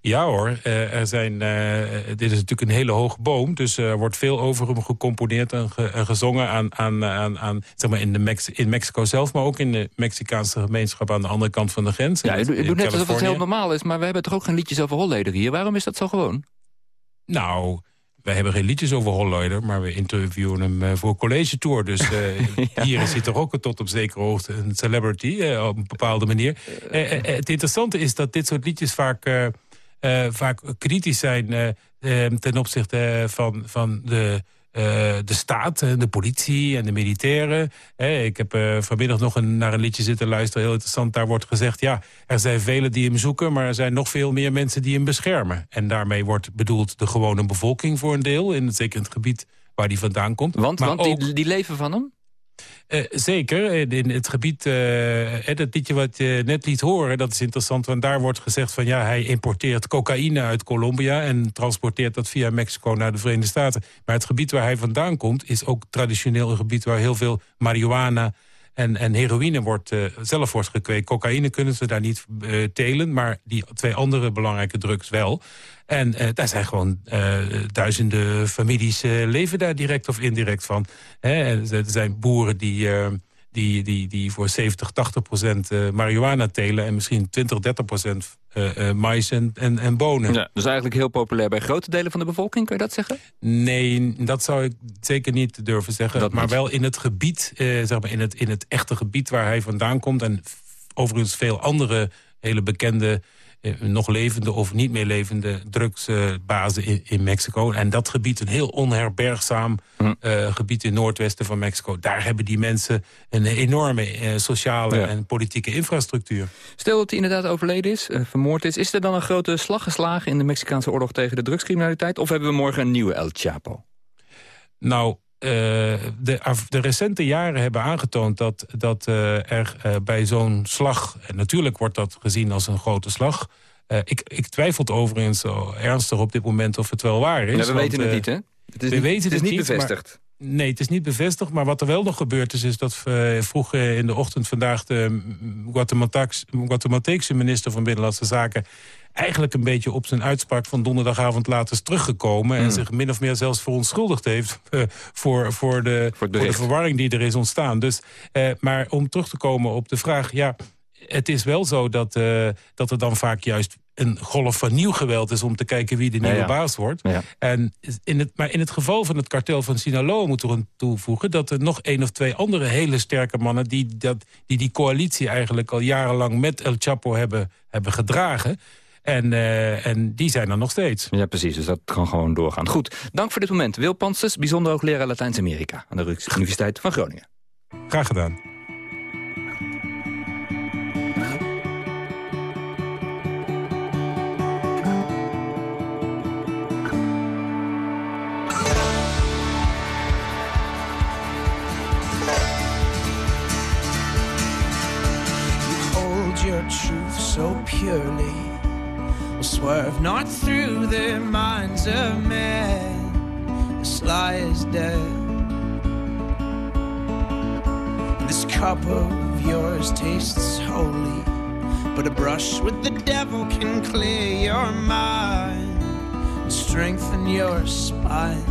Ja hoor, uh, er zijn, uh, dit is natuurlijk een hele hoge boom. Dus er wordt veel over hem gecomponeerd en, ge, en gezongen aan, aan, aan, aan, zeg maar in, de Mex in Mexico zelf... maar ook in de Mexicaanse gemeenschap aan de andere kant van de grens. Ja, u, u doet net alsof het heel normaal is, maar we hebben toch ook geen liedjes over Holleder hier? Waarom is dat zo gewoon? Nou, wij hebben geen liedjes over Holleder, maar we interviewen hem uh, voor College Tour. Dus ja. hier hij toch ook tot op zekere hoogte een celebrity, uh, op een bepaalde manier. het interessante is dat dit soort liedjes vaak vaak kritisch zijn ten opzichte van, van de, uh, de staat, de politie en de militairen. ik heb vanmiddag nog een, naar een liedje zitten luisteren, heel interessant. Daar wordt gezegd, ja, er zijn velen die hem zoeken... maar er zijn nog veel meer mensen die hem beschermen. En daarmee wordt bedoeld de gewone bevolking voor een deel... In, zeker in het gebied waar hij vandaan komt. Want, maar want ook, die, die leven van hem? Uh, zeker, in het gebied, uh, dat liedje wat je net liet horen, dat is interessant. Want daar wordt gezegd van ja, hij importeert cocaïne uit Colombia... en transporteert dat via Mexico naar de Verenigde Staten. Maar het gebied waar hij vandaan komt is ook traditioneel een gebied... waar heel veel marihuana en, en heroïne wordt, uh, zelf wordt gekweekt. Cocaïne kunnen ze daar niet uh, telen, maar die twee andere belangrijke drugs wel. En uh, daar zijn gewoon duizenden families leven daar direct of indirect van. Hè? Er zijn boeren die die, die, die voor 70, 80 procent uh, marihuana telen... en misschien 20, 30 procent uh, uh, mais en, en, en bonen. Ja, dus eigenlijk heel populair bij grote delen van de bevolking, kun je dat zeggen? Nee, dat zou ik zeker niet durven zeggen. Dat maar niet. wel in het gebied, zeg maar in het, in het echte gebied waar hij vandaan komt... en overigens veel andere hele bekende nog levende of niet meer levende drugsbazen in, in, Mexico. En dat gebied, een heel onherbergzaam hm. uh, gebied in noordwesten van Mexico... daar hebben die mensen een enorme uh, sociale Ja. en politieke infrastructuur. Stel dat hij inderdaad overleden is, eh, vermoord is... is er dan een grote slag geslagen in de Mexicaanse oorlog tegen de drugscriminaliteit? Of hebben we morgen een nieuwe El Chapo? Nou, uh, de, de recente jaren hebben aangetoond dat, dat uh, er uh, bij zo'n slag... en natuurlijk wordt dat gezien als een grote slag... Ik, ik twijfel het overigens ernstig op dit moment of het wel waar is. Ja, we want, weten het niet, hè? Het is we niet- weten het is niet bevestigd. nee, het is niet bevestigd. Maar wat er wel nog gebeurd is... is dat uh, vroeg uh, in de ochtend vandaag... de mm, Guatemalteekse Guatemalteekse minister van Binnenlandse Zaken... eigenlijk een beetje op zijn uitspraak van donderdagavond later is teruggekomen... en Hmm. zich min of meer zelfs verontschuldigd heeft... eh, voor, voor, de, voor, de verwarring die er is ontstaan. Dus, eh, maar om terug te komen op de vraag... ja, het is wel zo dat, eh, dat er dan vaak juist een golf van nieuw geweld is... om te kijken wie de nieuwe ja. baas wordt. Ja. En in het, maar in het geval van het kartel van Sinaloa moeten we toevoegen... dat er nog één of twee andere hele sterke mannen... die dat, die, die coalitie eigenlijk al jarenlang met El Chapo hebben, hebben gedragen... En, eh, en die zijn er nog steeds. Ja, precies. Dus dat kan gewoon doorgaan. Goed, dank voor dit moment. Wil Pansters, bijzonder hoogleraar Latijns-Amerika... aan de Universiteit van Groningen. Graag gedaan. So purely. Will swerve not through the minds of men. The sly is dead. This cup of yours tastes holy, but a brush with the devil can clear your mind and strengthen your spine.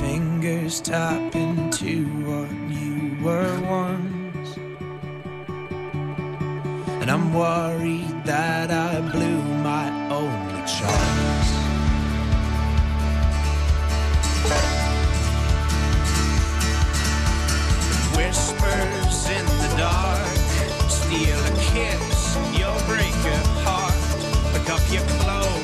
Fingers tap into what you were once. And I'm worried that I blew my only chance. Whispers in the dark, steal a kiss, you'll break a heart. Pick up your clothes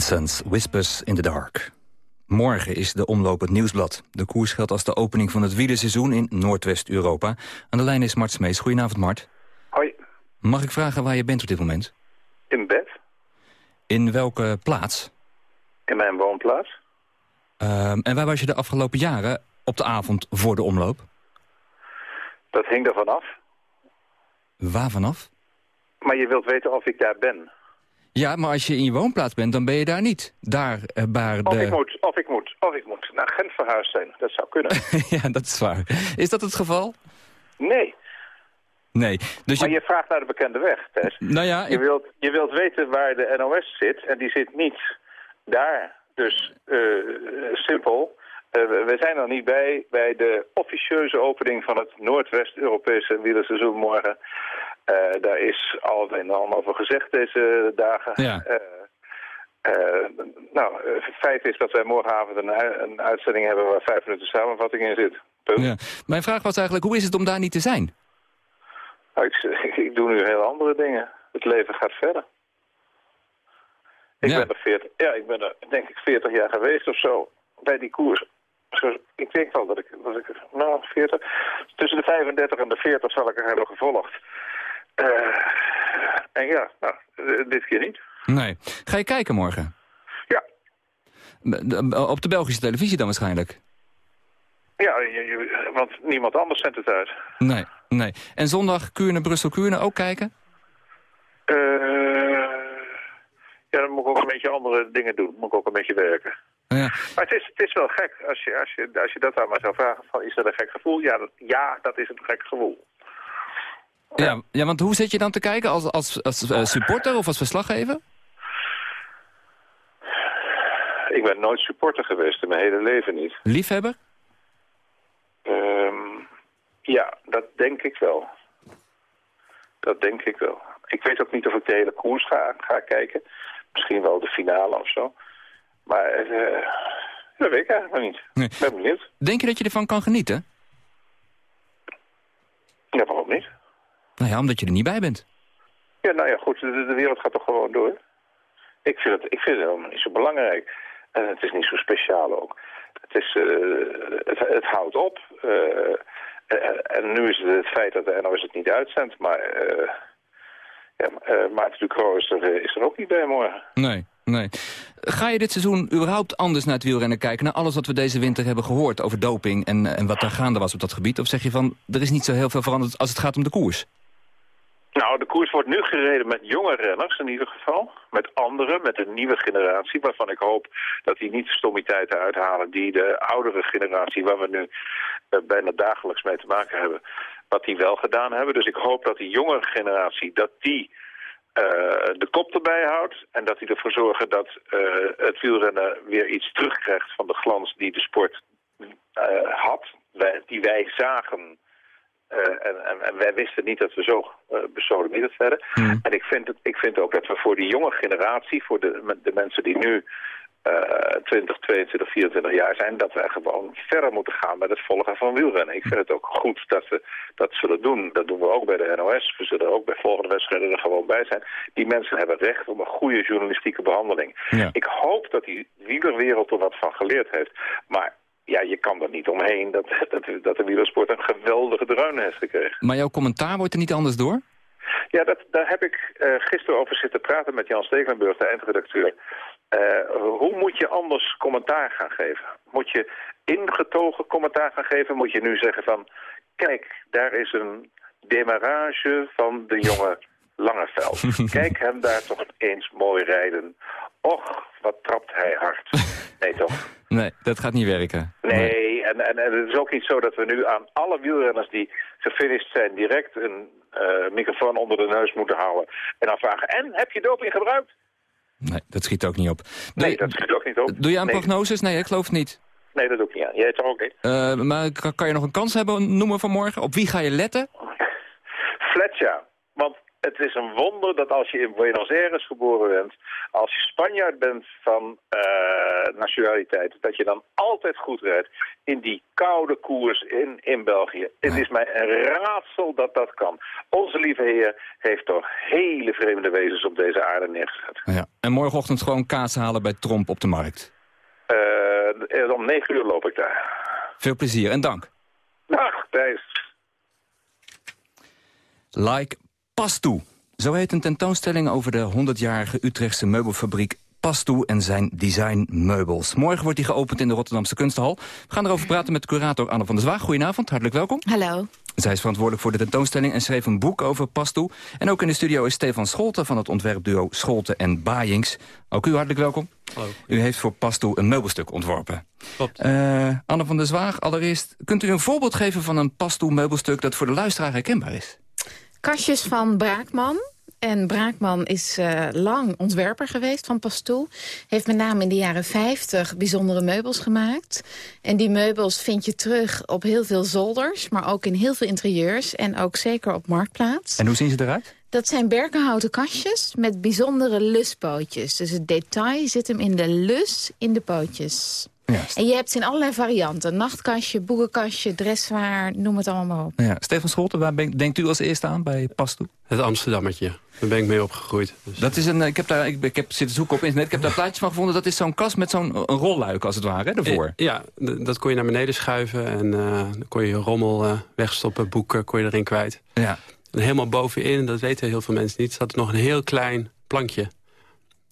Sons, Whispers in the Dark. Morgen is de omloop het nieuwsblad. De koers geldt als de opening van het wielerseizoen in Noordwest-Europa. Aan de lijn is Mart Smees. Goedenavond, Mart. Hoi, Mag ik vragen waar je bent op dit moment? in bed, In welke plaats? in mijn woonplaats. Ehm, en waar was je de afgelopen jaren op de avond voor de omloop? Dat hing er vanaf. Waar vanaf? Maar je wilt weten of ik daar ben. Ja, maar als je in je woonplaats bent, dan ben je daar niet. Daar waar Of de... ik moet, of ik moet, of ik moet naar Gent verhuisd zijn. Dat zou kunnen. ja, dat is waar. Is dat het geval? Nee. Nee. Dus Maar je... je vraagt naar de bekende weg, Tess. Nou ja, Je ik- wilt, je wilt weten waar de NOS zit en die zit niet daar. Dus eh, simpel. Eh, we zijn nog niet bij, bij de officieuze opening van het Noordwest-Europese wielerseizoen morgen. Eh, daar is al het een en ander over gezegd deze dagen. Ja. Eh, eh, nou, eh, feit is dat wij morgenavond een, een uitzending hebben waar vijf minuten samenvatting in zit. Punt. Ja. Mijn vraag was eigenlijk, hoe is het om daar niet te zijn? Nou, ik, ik doe nu heel andere dingen. Het leven gaat verder. Ik Ja. ben er 40, ja, ik ben er denk ik 40 jaar geweest of zo bij die koers. Ik denk wel dat ik, dat ik nou 40, tussen de 35 en de 40 zal ik er hebben gevolgd. Eh, en ja, nou, dit keer niet. Nee. Ga je kijken morgen? Ja. Op de Belgische televisie dan waarschijnlijk? Ja, je- je- want niemand anders zendt het uit. Nee, nee. En zondag Kuurne, Brussel, Kuurne ook kijken? Eh, ja, dan moet ik ook een beetje andere dingen doen. Moet ik ook een beetje werken. Ja. Maar het is, het is wel gek als je, als, je, als je dat aan maar zou vragen. Van, is dat een gek gevoel? Ja dat, ja, dat is een gek gevoel. Ja, ja want hoe zit je dan te kijken? Als, als, als eh, supporter of als verslaggever? Ik ben nooit supporter geweest in mijn hele leven niet. Liefhebber? Ehm, ja, dat denk ik wel. Dat denk ik wel. Ik weet ook niet of ik de hele koers ga, ga kijken. Misschien wel de finale of zo. Maar eh, dat weet ik eigenlijk nog niet. Nee. Ik ben benieuwd. Denk je dat je ervan kan genieten? Ja, waarom niet? Nou ja, omdat je er niet bij bent. Ja, nou ja, goed, de, de wereld gaat toch gewoon door. Ik vind het, ik vind het helemaal niet zo belangrijk. En het is niet zo speciaal ook. Het, is, eh, het, het houdt op. Eh, eh, en nu is het het feit dat de NOS het niet uitzendt. Maar ja, Maarten Ducro is er, is er ook niet bij morgen. Nee, nee. Ga je dit seizoen überhaupt anders naar het wielrennen kijken... naar alles wat we deze winter hebben gehoord over doping... en, en wat er gaande was op dat gebied? Of zeg je van, er is niet zo heel veel veranderd als het gaat om de koers? Nou, de koers wordt nu gereden met jonge renners in ieder geval. Met anderen, met een nieuwe generatie. Waarvan ik hoop dat die niet stommiteiten uithalen die de oudere generatie, waar we nu eh, bijna dagelijks mee te maken hebben, wat die wel gedaan hebben. Dus ik hoop dat die jongere generatie, dat die eh, de kop erbij houdt. En dat die ervoor zorgen dat eh, het wielrennen weer iets terugkrijgt van de glans die de sport had. Die wij zagen eh, en, en, en wij wisten niet dat we zo uh, besodemieterd werden. En ik vind, het, ik vind ook dat we voor die jonge generatie, voor de, de mensen die nu eh 20, 22, 24 jaar zijn... dat wij gewoon verder moeten gaan met het volgen van wielrennen. Ik vind het ook goed dat we dat zullen doen. Dat doen we ook bij de NOS. We zullen ook bij volgende wedstrijden er gewoon bij zijn. Die mensen hebben recht op een goede journalistieke behandeling. Ik hoop dat die wielerwereld er wat van geleerd heeft. Maar ja, je kan er niet omheen dat, dat, dat de wielersport een geweldige dreun heeft gekregen. Maar jouw commentaar wordt er niet anders door? Ja, dat, daar heb ik uh, gisteren over zitten praten met Jan Stekelenburg, de eindredacteur. Uh, hoe moet je anders commentaar gaan geven? Moet je ingetogen commentaar gaan geven? Moet je nu zeggen van... kijk, daar is een demarrage van de jonge Langeveld. Kijk hem daar toch eens mooi rijden. Och, wat trapt hij hard. Nee, toch? Nee, dat gaat niet werken. Nee, en, en, en het is ook niet zo dat we nu aan alle wielrenners die gefinished zijn... direct een uh, microfoon onder de neus moeten houden. En dan vragen, en, heb je doping gebruikt? Nee, dat schiet ook niet op. Doe nee, dat schiet ook niet op. Doe je aan nee. prognoses? Nee, ik geloof het niet. Nee, dat doe ik niet aan. Jij toch ook niet? Uh, maar kan je nog een kans hebben, noemen vanmorgen? Op wie ga je letten? Fletcher. Het is een wonder dat als je in Buenos Aires geboren bent... als je Spanjaard bent van uh, nationaliteit... dat je dan altijd goed rijdt in die koude koers in, in België. Het is mij een raadsel dat dat kan. Onze lieve heer heeft toch hele vreemde wezens op deze aarde neergezet. Ja. En morgenochtend gewoon kaas halen bij Tromp op de markt? Uh, om negen uur loop ik daar. Veel plezier en dank. Dag, Thijs. Like Pastoe. Zo heet een tentoonstelling over de 100-jarige Utrechtse meubelfabriek Pastoe en zijn designmeubels. Morgen wordt die geopend in de Rotterdamse Kunstenhal. We gaan erover praten met curator Anne van der Zwaag. Goedenavond, hartelijk welkom. Hallo. Zij is verantwoordelijk voor de tentoonstelling en schreef een boek over Pastoe. En ook in de studio is Stefan Scholte van het ontwerpduo Scholte en Baaiings. Ook u hartelijk welkom. Hallo. U heeft voor Pastoe een meubelstuk ontworpen. Klopt. Uh, Anne van der Zwaag, allereerst, kunt u een voorbeeld geven van een Pastoe meubelstuk dat voor de luisteraar herkenbaar is? Kastjes van Braakman. En Braakman is uh, lang ontwerper geweest van Pastoe. Heeft met name in de jaren 50 bijzondere meubels gemaakt. En die meubels vind je terug op heel veel zolders... maar ook in heel veel interieurs en ook zeker op Marktplaats. En hoe zien ze eruit? Dat zijn berkenhouten kastjes met bijzondere luspootjes. Dus het detail zit hem in de lus in de pootjes. Juist. En je hebt ze in allerlei varianten. Nachtkastje, boekenkastje, dressoir, noem het allemaal op. Ja. Stefan Scholten, waar ben, denkt u als eerste aan bij Pastoe? Het Amsterdammetje. Daar ben ik mee opgegroeid. Dus. Dat is een, ik, heb daar, ik, ik heb zitten zoeken op internet. Ik heb daar plaatjes van gevonden. Dat is zo'n kast met zo'n rolluik als het ware, ervoor. Ja, dat kon je naar beneden schuiven. En uh, dan kon je je rommel uh, wegstoppen, boeken kon je erin kwijt. Ja. En helemaal bovenin, dat weten heel veel mensen niet... zat er nog een heel klein plankje.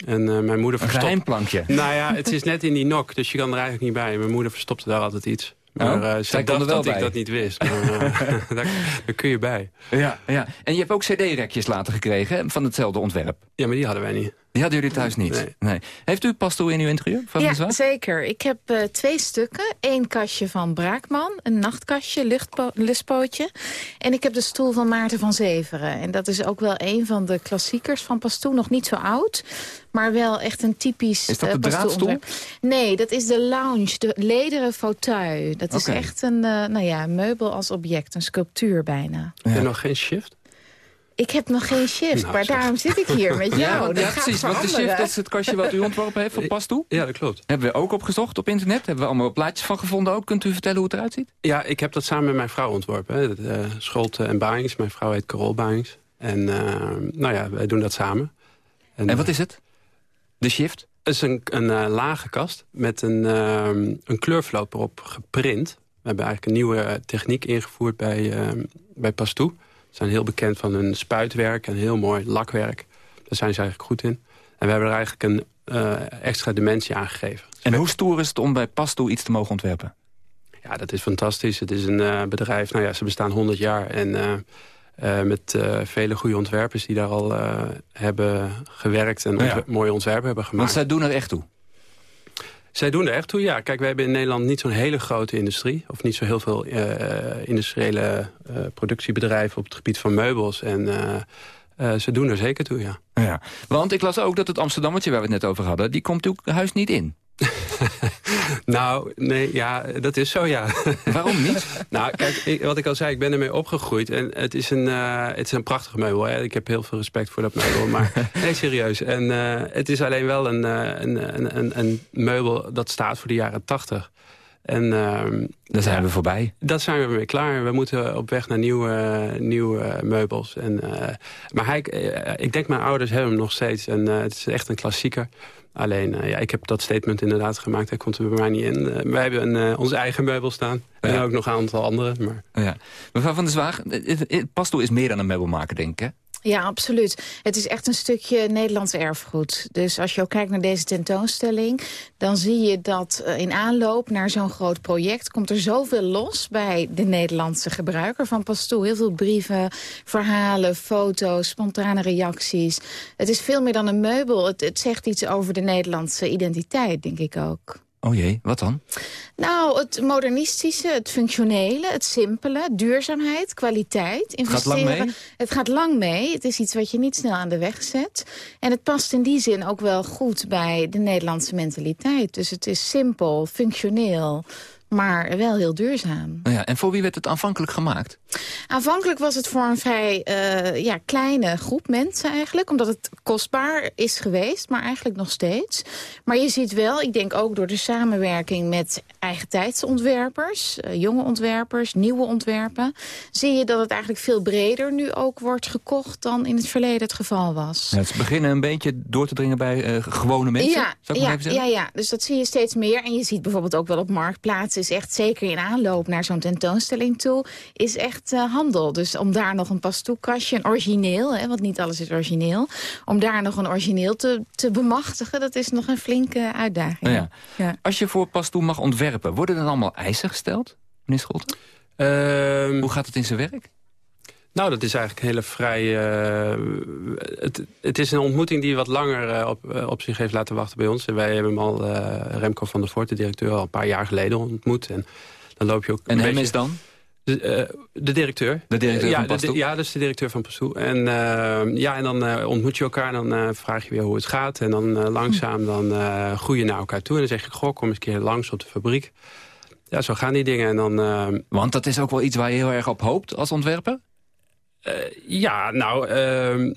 En uh, mijn moeder verstopt... Een geheimplankje? Nou ja, het is net in die nok, dus je kan er eigenlijk niet bij. Mijn moeder verstopte daar altijd iets. Maar uh, zij dacht dat bij. ik dat niet wist. Maar, uh, daar, daar, kun je bij. Ja, ja. En je hebt ook cd-rekjes later gekregen van hetzelfde ontwerp. Ja, maar die hadden wij niet. Die hadden jullie thuis niet? Nee. nee. Heeft u pastoe in uw interieur? Van ja, zeker. Ik heb uh, twee stukken. Eén kastje van Braakman, een nachtkastje, lustpootje. En ik heb de stoel van Maarten van Zeveren. En dat is ook wel een van de klassiekers van pastoe. Nog niet zo oud, maar wel echt een typisch Is dat de draadstoel? Nee, dat is de lounge, de lederen fauteuil. Dat is echt een uh, nou ja, meubel als object, een sculptuur bijna. Heb je nog geen shift? Ik heb nog geen shift, nou, maar zeg. daarom zit ik hier met jou. Ja, dat ja precies, want de shift is het kastje wat u ontworpen heeft voor Pastoe. Ja, dat klopt. Hebben we ook opgezocht op internet. Hebben we allemaal plaatjes van gevonden ook. Kunt u vertellen hoe het eruit ziet? Ja, ik heb dat samen met mijn vrouw ontworpen. Hè. De, uh, Scholte en Baings. Mijn vrouw heet Carol Baings. En uh, nou ja, wij doen dat samen. En, en wat is het? De shift? Het is een, een uh, lage kast met een, een kleurvloot erop geprint. We hebben eigenlijk een nieuwe techniek ingevoerd bij, bij Pastoe. Ze zijn heel bekend van hun spuitwerk en heel mooi lakwerk. Daar zijn ze eigenlijk goed in. En we hebben er eigenlijk een uh, extra dimensie aan gegeven. En hoe stoer is het om bij Pastoe iets te mogen ontwerpen? Ja, dat is fantastisch. Het is een uh, bedrijf, nou ja, ze bestaan 100 jaar. En uh, met vele goede ontwerpers die daar al hebben gewerkt... en ja. mooie ontwerpen hebben gemaakt. Want zij doen er echt toe? Zij doen er echt toe, ja. Kijk, we hebben in Nederland niet zo'n hele grote industrie. Of niet zo heel veel uh, industriële uh, productiebedrijven op het gebied van meubels. En uh, ze doen er zeker toe, ja. ja. Want ik las ook dat het Amsterdammetje waar we het net over hadden... die komt natuurlijk huis niet in. Nou, nee, ja, dat is zo, ja. Waarom niet? nou, kijk, ik, wat ik al zei, ik ben ermee opgegroeid. En het is een, uh, het is een prachtig meubel. Hè. Ik heb heel veel respect voor dat meubel. Maar nee, serieus. En uh, het is alleen wel een, uh, een, een, een, meubel dat staat voor de jaren tachtig. En uh, daar zijn we voorbij. Dat zijn we mee klaar. We moeten op weg naar nieuwe, nieuwe meubels. En, maar hij, ik denk mijn ouders hebben hem nog steeds. En het is echt een klassieker. Alleen, uh, ja, ik heb dat statement inderdaad gemaakt. Hij komt er bij mij niet in. Uh, wij hebben een, uh, onze eigen meubel staan. Ja. En ook nog een aantal andere. Maar... Ja. Mevrouw van der Zwaag, Pasto is meer dan een meubelmaker, denk ik, hè? Ja, absoluut. Het is echt een stukje Nederlands erfgoed. Dus als je ook kijkt naar deze tentoonstelling... dan zie je dat in aanloop naar zo'n groot project... komt er zoveel los bij de Nederlandse gebruiker van Pastoe. Heel veel brieven, verhalen, foto's, spontane reacties. Het is veel meer dan een meubel. Het zegt iets over de Nederlandse identiteit, denk ik ook. Oh jee, wat dan? Nou, het modernistische, het functionele, het simpele, duurzaamheid, kwaliteit. Investeren. Gaat lang mee? Het gaat lang mee. Het is iets wat je niet snel aan de weg zet. En het past in die zin ook wel goed bij de Nederlandse mentaliteit. Dus het is simpel, functioneel, maar wel heel duurzaam. Nou ja, en voor wie werd het aanvankelijk gemaakt? Aanvankelijk was het voor een vrij uh, ja, kleine groep mensen eigenlijk. Omdat het kostbaar is geweest, maar eigenlijk nog steeds. Maar je ziet wel, ik denk ook door de samenwerking met eigen tijdsontwerpers... Uh, jonge ontwerpers, nieuwe ontwerpen... zie je dat het eigenlijk veel breder nu ook wordt gekocht... dan in het verleden het geval was. Ja, het beginnen een beetje door te dringen bij uh, gewone mensen, ja, zou ik ja, even zeggen? Ja, ja, dus dat zie je steeds meer. En je ziet bijvoorbeeld ook wel op marktplaatsen... is echt zeker in aanloop naar zo'n tentoonstelling toe... is echt uh, handel. Dus om daar nog een pastoekastje, een origineel... Hè, want niet alles is origineel... om daar nog een origineel te, te bemachtigen... dat is nog een flinke uitdaging. Nou ja. Ja. Als je voor pastoe mag ontwerpen... worden er allemaal eisen gesteld, meneer Scholten? Um, Hoe gaat het in zijn werk? Nou, dat is eigenlijk een hele vrij... Uh, het, het, is een ontmoeting die wat langer uh, op, uh, op zich heeft laten wachten bij ons. En wij hebben hem al, Remco van der Voort, de directeur, al een paar jaar geleden ontmoet. En dan loop je ook En hem beetje... is dan? De, de, directeur. De directeur ja, van Pastoe? ja, dat is de directeur van Pastoe. En, ja, en dan ontmoet je elkaar en dan vraag je weer hoe het gaat. En dan langzaam dan, groei je naar elkaar toe. En dan zeg je, goh, kom eens een keer langs op de fabriek. Ja, zo gaan die dingen. En dan, Want dat is ook wel iets waar je heel erg op hoopt als ontwerper? Uh, ja, nou, uh,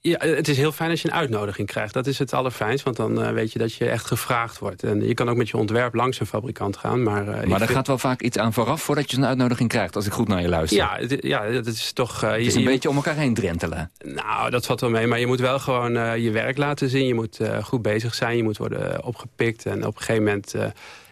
ja, het is heel fijn als je een uitnodiging krijgt. Dat is het allerfijnst, want dan uh, weet je dat je echt gevraagd wordt. En je kan ook met je ontwerp langs een fabrikant gaan. Maar, maar er vind... gaat wel vaak iets aan vooraf voordat je een uitnodiging krijgt... als ik goed naar je luister. Ja, het, ja dat is toch... het is een je, beetje om elkaar heen drentelen. Nou, dat valt wel mee. Maar je moet wel gewoon je werk laten zien. Je moet goed bezig zijn. Je moet worden opgepikt. En op een gegeven moment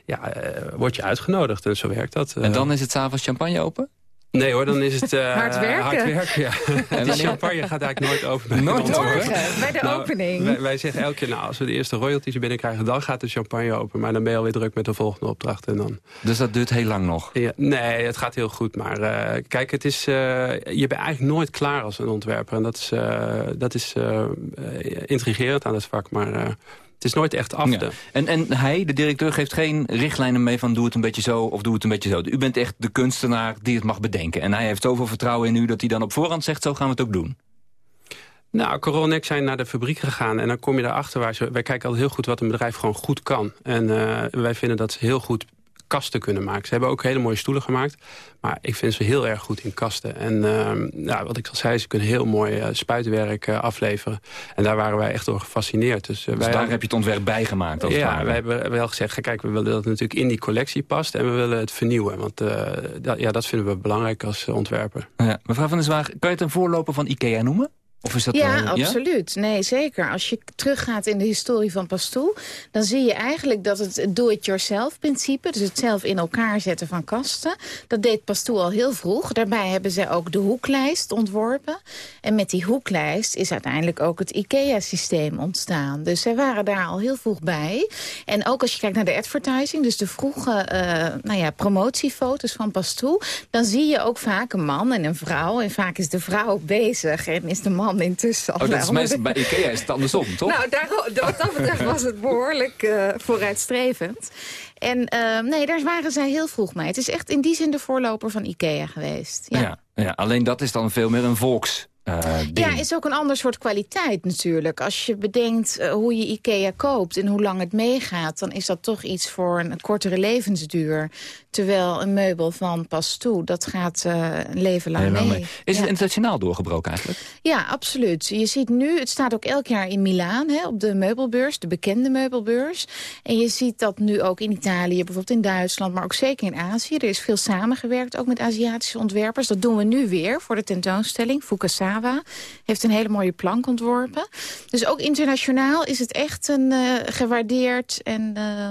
ja, word je uitgenodigd. En zo werkt dat. En dan is het s'avonds champagne open? Nee hoor, dan is het uh, hard werken. Hard werken ja. en de champagne gaat eigenlijk nooit open. Bij nooit morgen, bij de nou, opening. Wij, wij, zeggen elke keer, nou, als we de eerste royalties binnenkrijgen... dan gaat de champagne open. Maar dan ben je alweer druk met de volgende opdracht. En dan... Dus dat duurt heel lang nog? Ja, nee, het gaat heel goed. Maar uh, kijk, het is, uh, je bent eigenlijk nooit klaar als een ontwerper. En dat is, dat is intrigerend aan het vak. Maar het is nooit echt af. Ja. En, en hij, de directeur, geeft geen richtlijnen mee van doe het een beetje zo of doe het een beetje zo. U bent echt de kunstenaar die het mag bedenken. En hij heeft zoveel vertrouwen in u dat hij dan op voorhand zegt zo gaan we het ook doen. Nou, Corol en ik zijn naar de fabriek gegaan en dan kom je daarachter waar ze... Wij kijken altijd heel goed wat een bedrijf gewoon goed kan. En uh, wij vinden dat ze heel goed kasten kunnen maken. Ze hebben ook hele mooie stoelen gemaakt. Maar ik vind ze heel erg goed in kasten. En uh, ja, wat ik al zei, ze kunnen heel mooi uh, spuitwerk uh, afleveren. En daar waren wij echt door gefascineerd. Dus, dus wij daar heb je het ontwerp bij gemaakt? Als ja, wij hebben wel gezegd, kijk, we willen dat het natuurlijk in die collectie past. En we willen het vernieuwen. Want dat, ja, dat vinden we belangrijk als ontwerper. Ja, mevrouw van der Zwaag, kan je het een voorloper van IKEA noemen? Of is dat ja, uh, absoluut. Ja? Nee, zeker. Als je teruggaat in de historie van Pastoe... dan zie je eigenlijk dat het do-it-yourself-principe... dus het zelf in elkaar zetten van kasten... dat deed Pastoe al heel vroeg. Daarbij hebben ze ook de hoeklijst ontworpen. En met die hoeklijst is uiteindelijk ook het IKEA-systeem ontstaan. Dus zij waren daar al heel vroeg bij. En ook als je kijkt naar de advertising... dus de vroege uh, nou ja, promotiefoto's van Pastoe... dan zie je ook vaak een man en een vrouw. En vaak is de vrouw bezig en is de man intussen al. Oh, dat is meestal, bij Ikea is het andersom, toch? Nou, daar, wat dat betreft was het behoorlijk uh, vooruitstrevend. En uh, nee, daar waren zij heel vroeg mee. Het is echt in die zin de voorloper van Ikea geweest. Ja, ja, ja alleen dat is dan veel meer een volks... uh, Ja, is ook een ander soort kwaliteit natuurlijk. Als je bedenkt uh, hoe je IKEA koopt en hoe lang het meegaat... dan is dat toch iets voor een kortere levensduur. Terwijl een meubel van pas toe, dat gaat uh, een leven lang mee. mee. Is ja. het internationaal doorgebroken eigenlijk? Ja, absoluut. Je ziet nu, het staat ook elk jaar in Milaan hè, op de meubelbeurs, de bekende meubelbeurs. En je ziet dat nu ook in Italië, bijvoorbeeld in Duitsland, maar ook zeker in Azië. Er is veel samengewerkt, ook met Aziatische ontwerpers. Dat doen we nu weer voor de tentoonstelling. Fukasawa heeft een hele mooie plank ontworpen. Dus ook internationaal is het echt een uh, gewaardeerd en uh,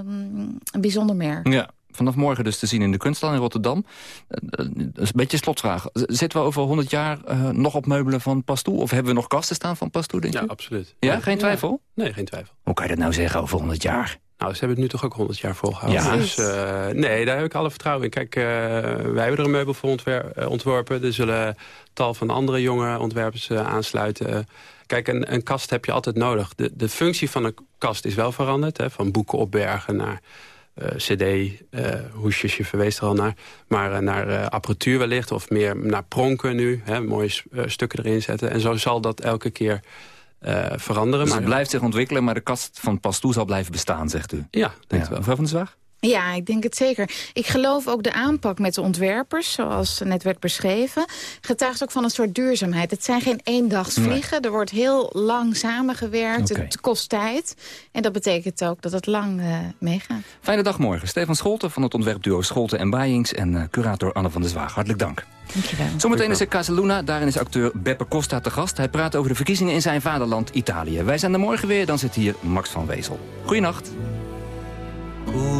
een bijzonder merk. Ja. Vanaf morgen dus te zien in de kunsthal in Rotterdam. Dat is een beetje een slotvraag. Zitten we over 100 jaar uh, nog op meubelen van Pastoe? Of hebben we nog kasten staan van Pastoe, denk ja, je? absoluut. Ja, geen twijfel? Ja. Nee, geen twijfel. Hoe kan je dat nou zeggen over 100 jaar? Nou, ze hebben het nu toch ook 100 jaar volgehouden. Ja. Dus uh, nee, daar heb ik alle vertrouwen in. Kijk, uh, wij hebben er een meubel voor ontworpen. Er zullen tal van andere jonge ontwerpers aansluiten. Kijk, een, een, kast heb je altijd nodig. De, de functie van een kast is wel veranderd. Hè, van boeken opbergen naar cd, uh, hoesjes, je verwees er al naar. Maar uh, naar apparatuur wellicht, of meer naar pronken nu. Hè, mooie stukken erin zetten. En zo zal dat elke keer veranderen. Dus maar, het blijft zich ontwikkelen, maar de kast van Pastoe zal blijven bestaan, zegt u? Ja, denk ja. wel. Mevrouw van de Zwaag? Ja, ik denk het zeker. Ik geloof ook de aanpak met de ontwerpers, zoals net werd beschreven... getuigt ook van een soort duurzaamheid. Het zijn geen eendagsvliegen. Nee. Er wordt heel lang samengewerkt. Okay. Het kost tijd. En dat betekent ook dat het lang uh, meegaat. Fijne dag morgen. Stefan Scholten van het ontwerpduo Scholten en Bajings... en uh, curator Anne van der Zwaag. Hartelijk dank. Dankjewel. Zometeen is er Casaluna. Daarin is acteur Beppe Costa te gast. Hij praat over de verkiezingen in zijn vaderland Italië. Wij zijn er morgen weer. Dan zit hier Max van Wezel. Goeienacht.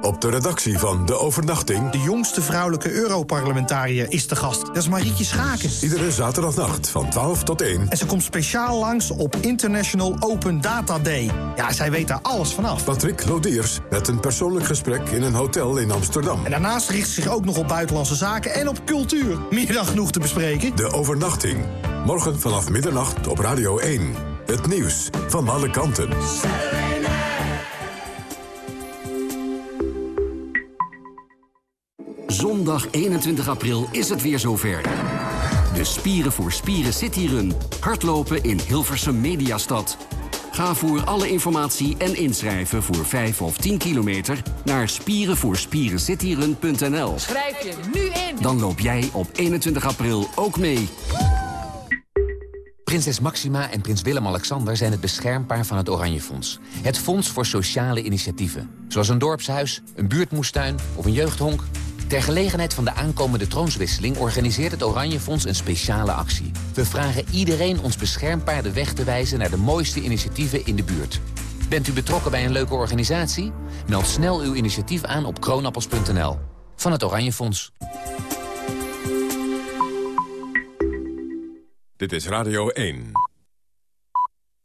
Op de redactie van De Overnachting... De jongste vrouwelijke Europarlementariër is te gast. Dat is Marietje Schaken. Iedere zaterdagnacht van 12 tot 1. En ze komt speciaal langs op International Open Data Day. Ja, zij weet daar alles vanaf. Patrick Lodiers met een persoonlijk gesprek in een hotel in Amsterdam. En daarnaast richt ze zich ook nog op buitenlandse zaken en op cultuur. Meer dan genoeg te bespreken. De Overnachting. Morgen vanaf middernacht op Radio 1. Het nieuws van alle kanten. Zondag 21 april is het weer zover. De Spieren voor Spieren Cityrun. Hardlopen in Hilversum Mediastad. Ga voor alle informatie en inschrijven voor 5 of 10 kilometer... naar spierenvoorspierencityrun.nl. Schrijf je nu in. Dan loop jij op 21 april ook mee. Prinses Maxima en prins Willem-Alexander zijn het beschermpaar van het Oranje Fonds. Het fonds voor sociale initiatieven. Zoals een dorpshuis, een buurtmoestuin of een jeugdhonk... Ter gelegenheid van de aankomende troonswisseling organiseert het Oranje Fonds een speciale actie. We vragen iedereen ons beschermpaar de weg te wijzen naar de mooiste initiatieven in de buurt. Bent u betrokken bij een leuke organisatie? Meld snel uw initiatief aan op kroonappels.nl. Van het Oranje Fonds. Dit is Radio 1.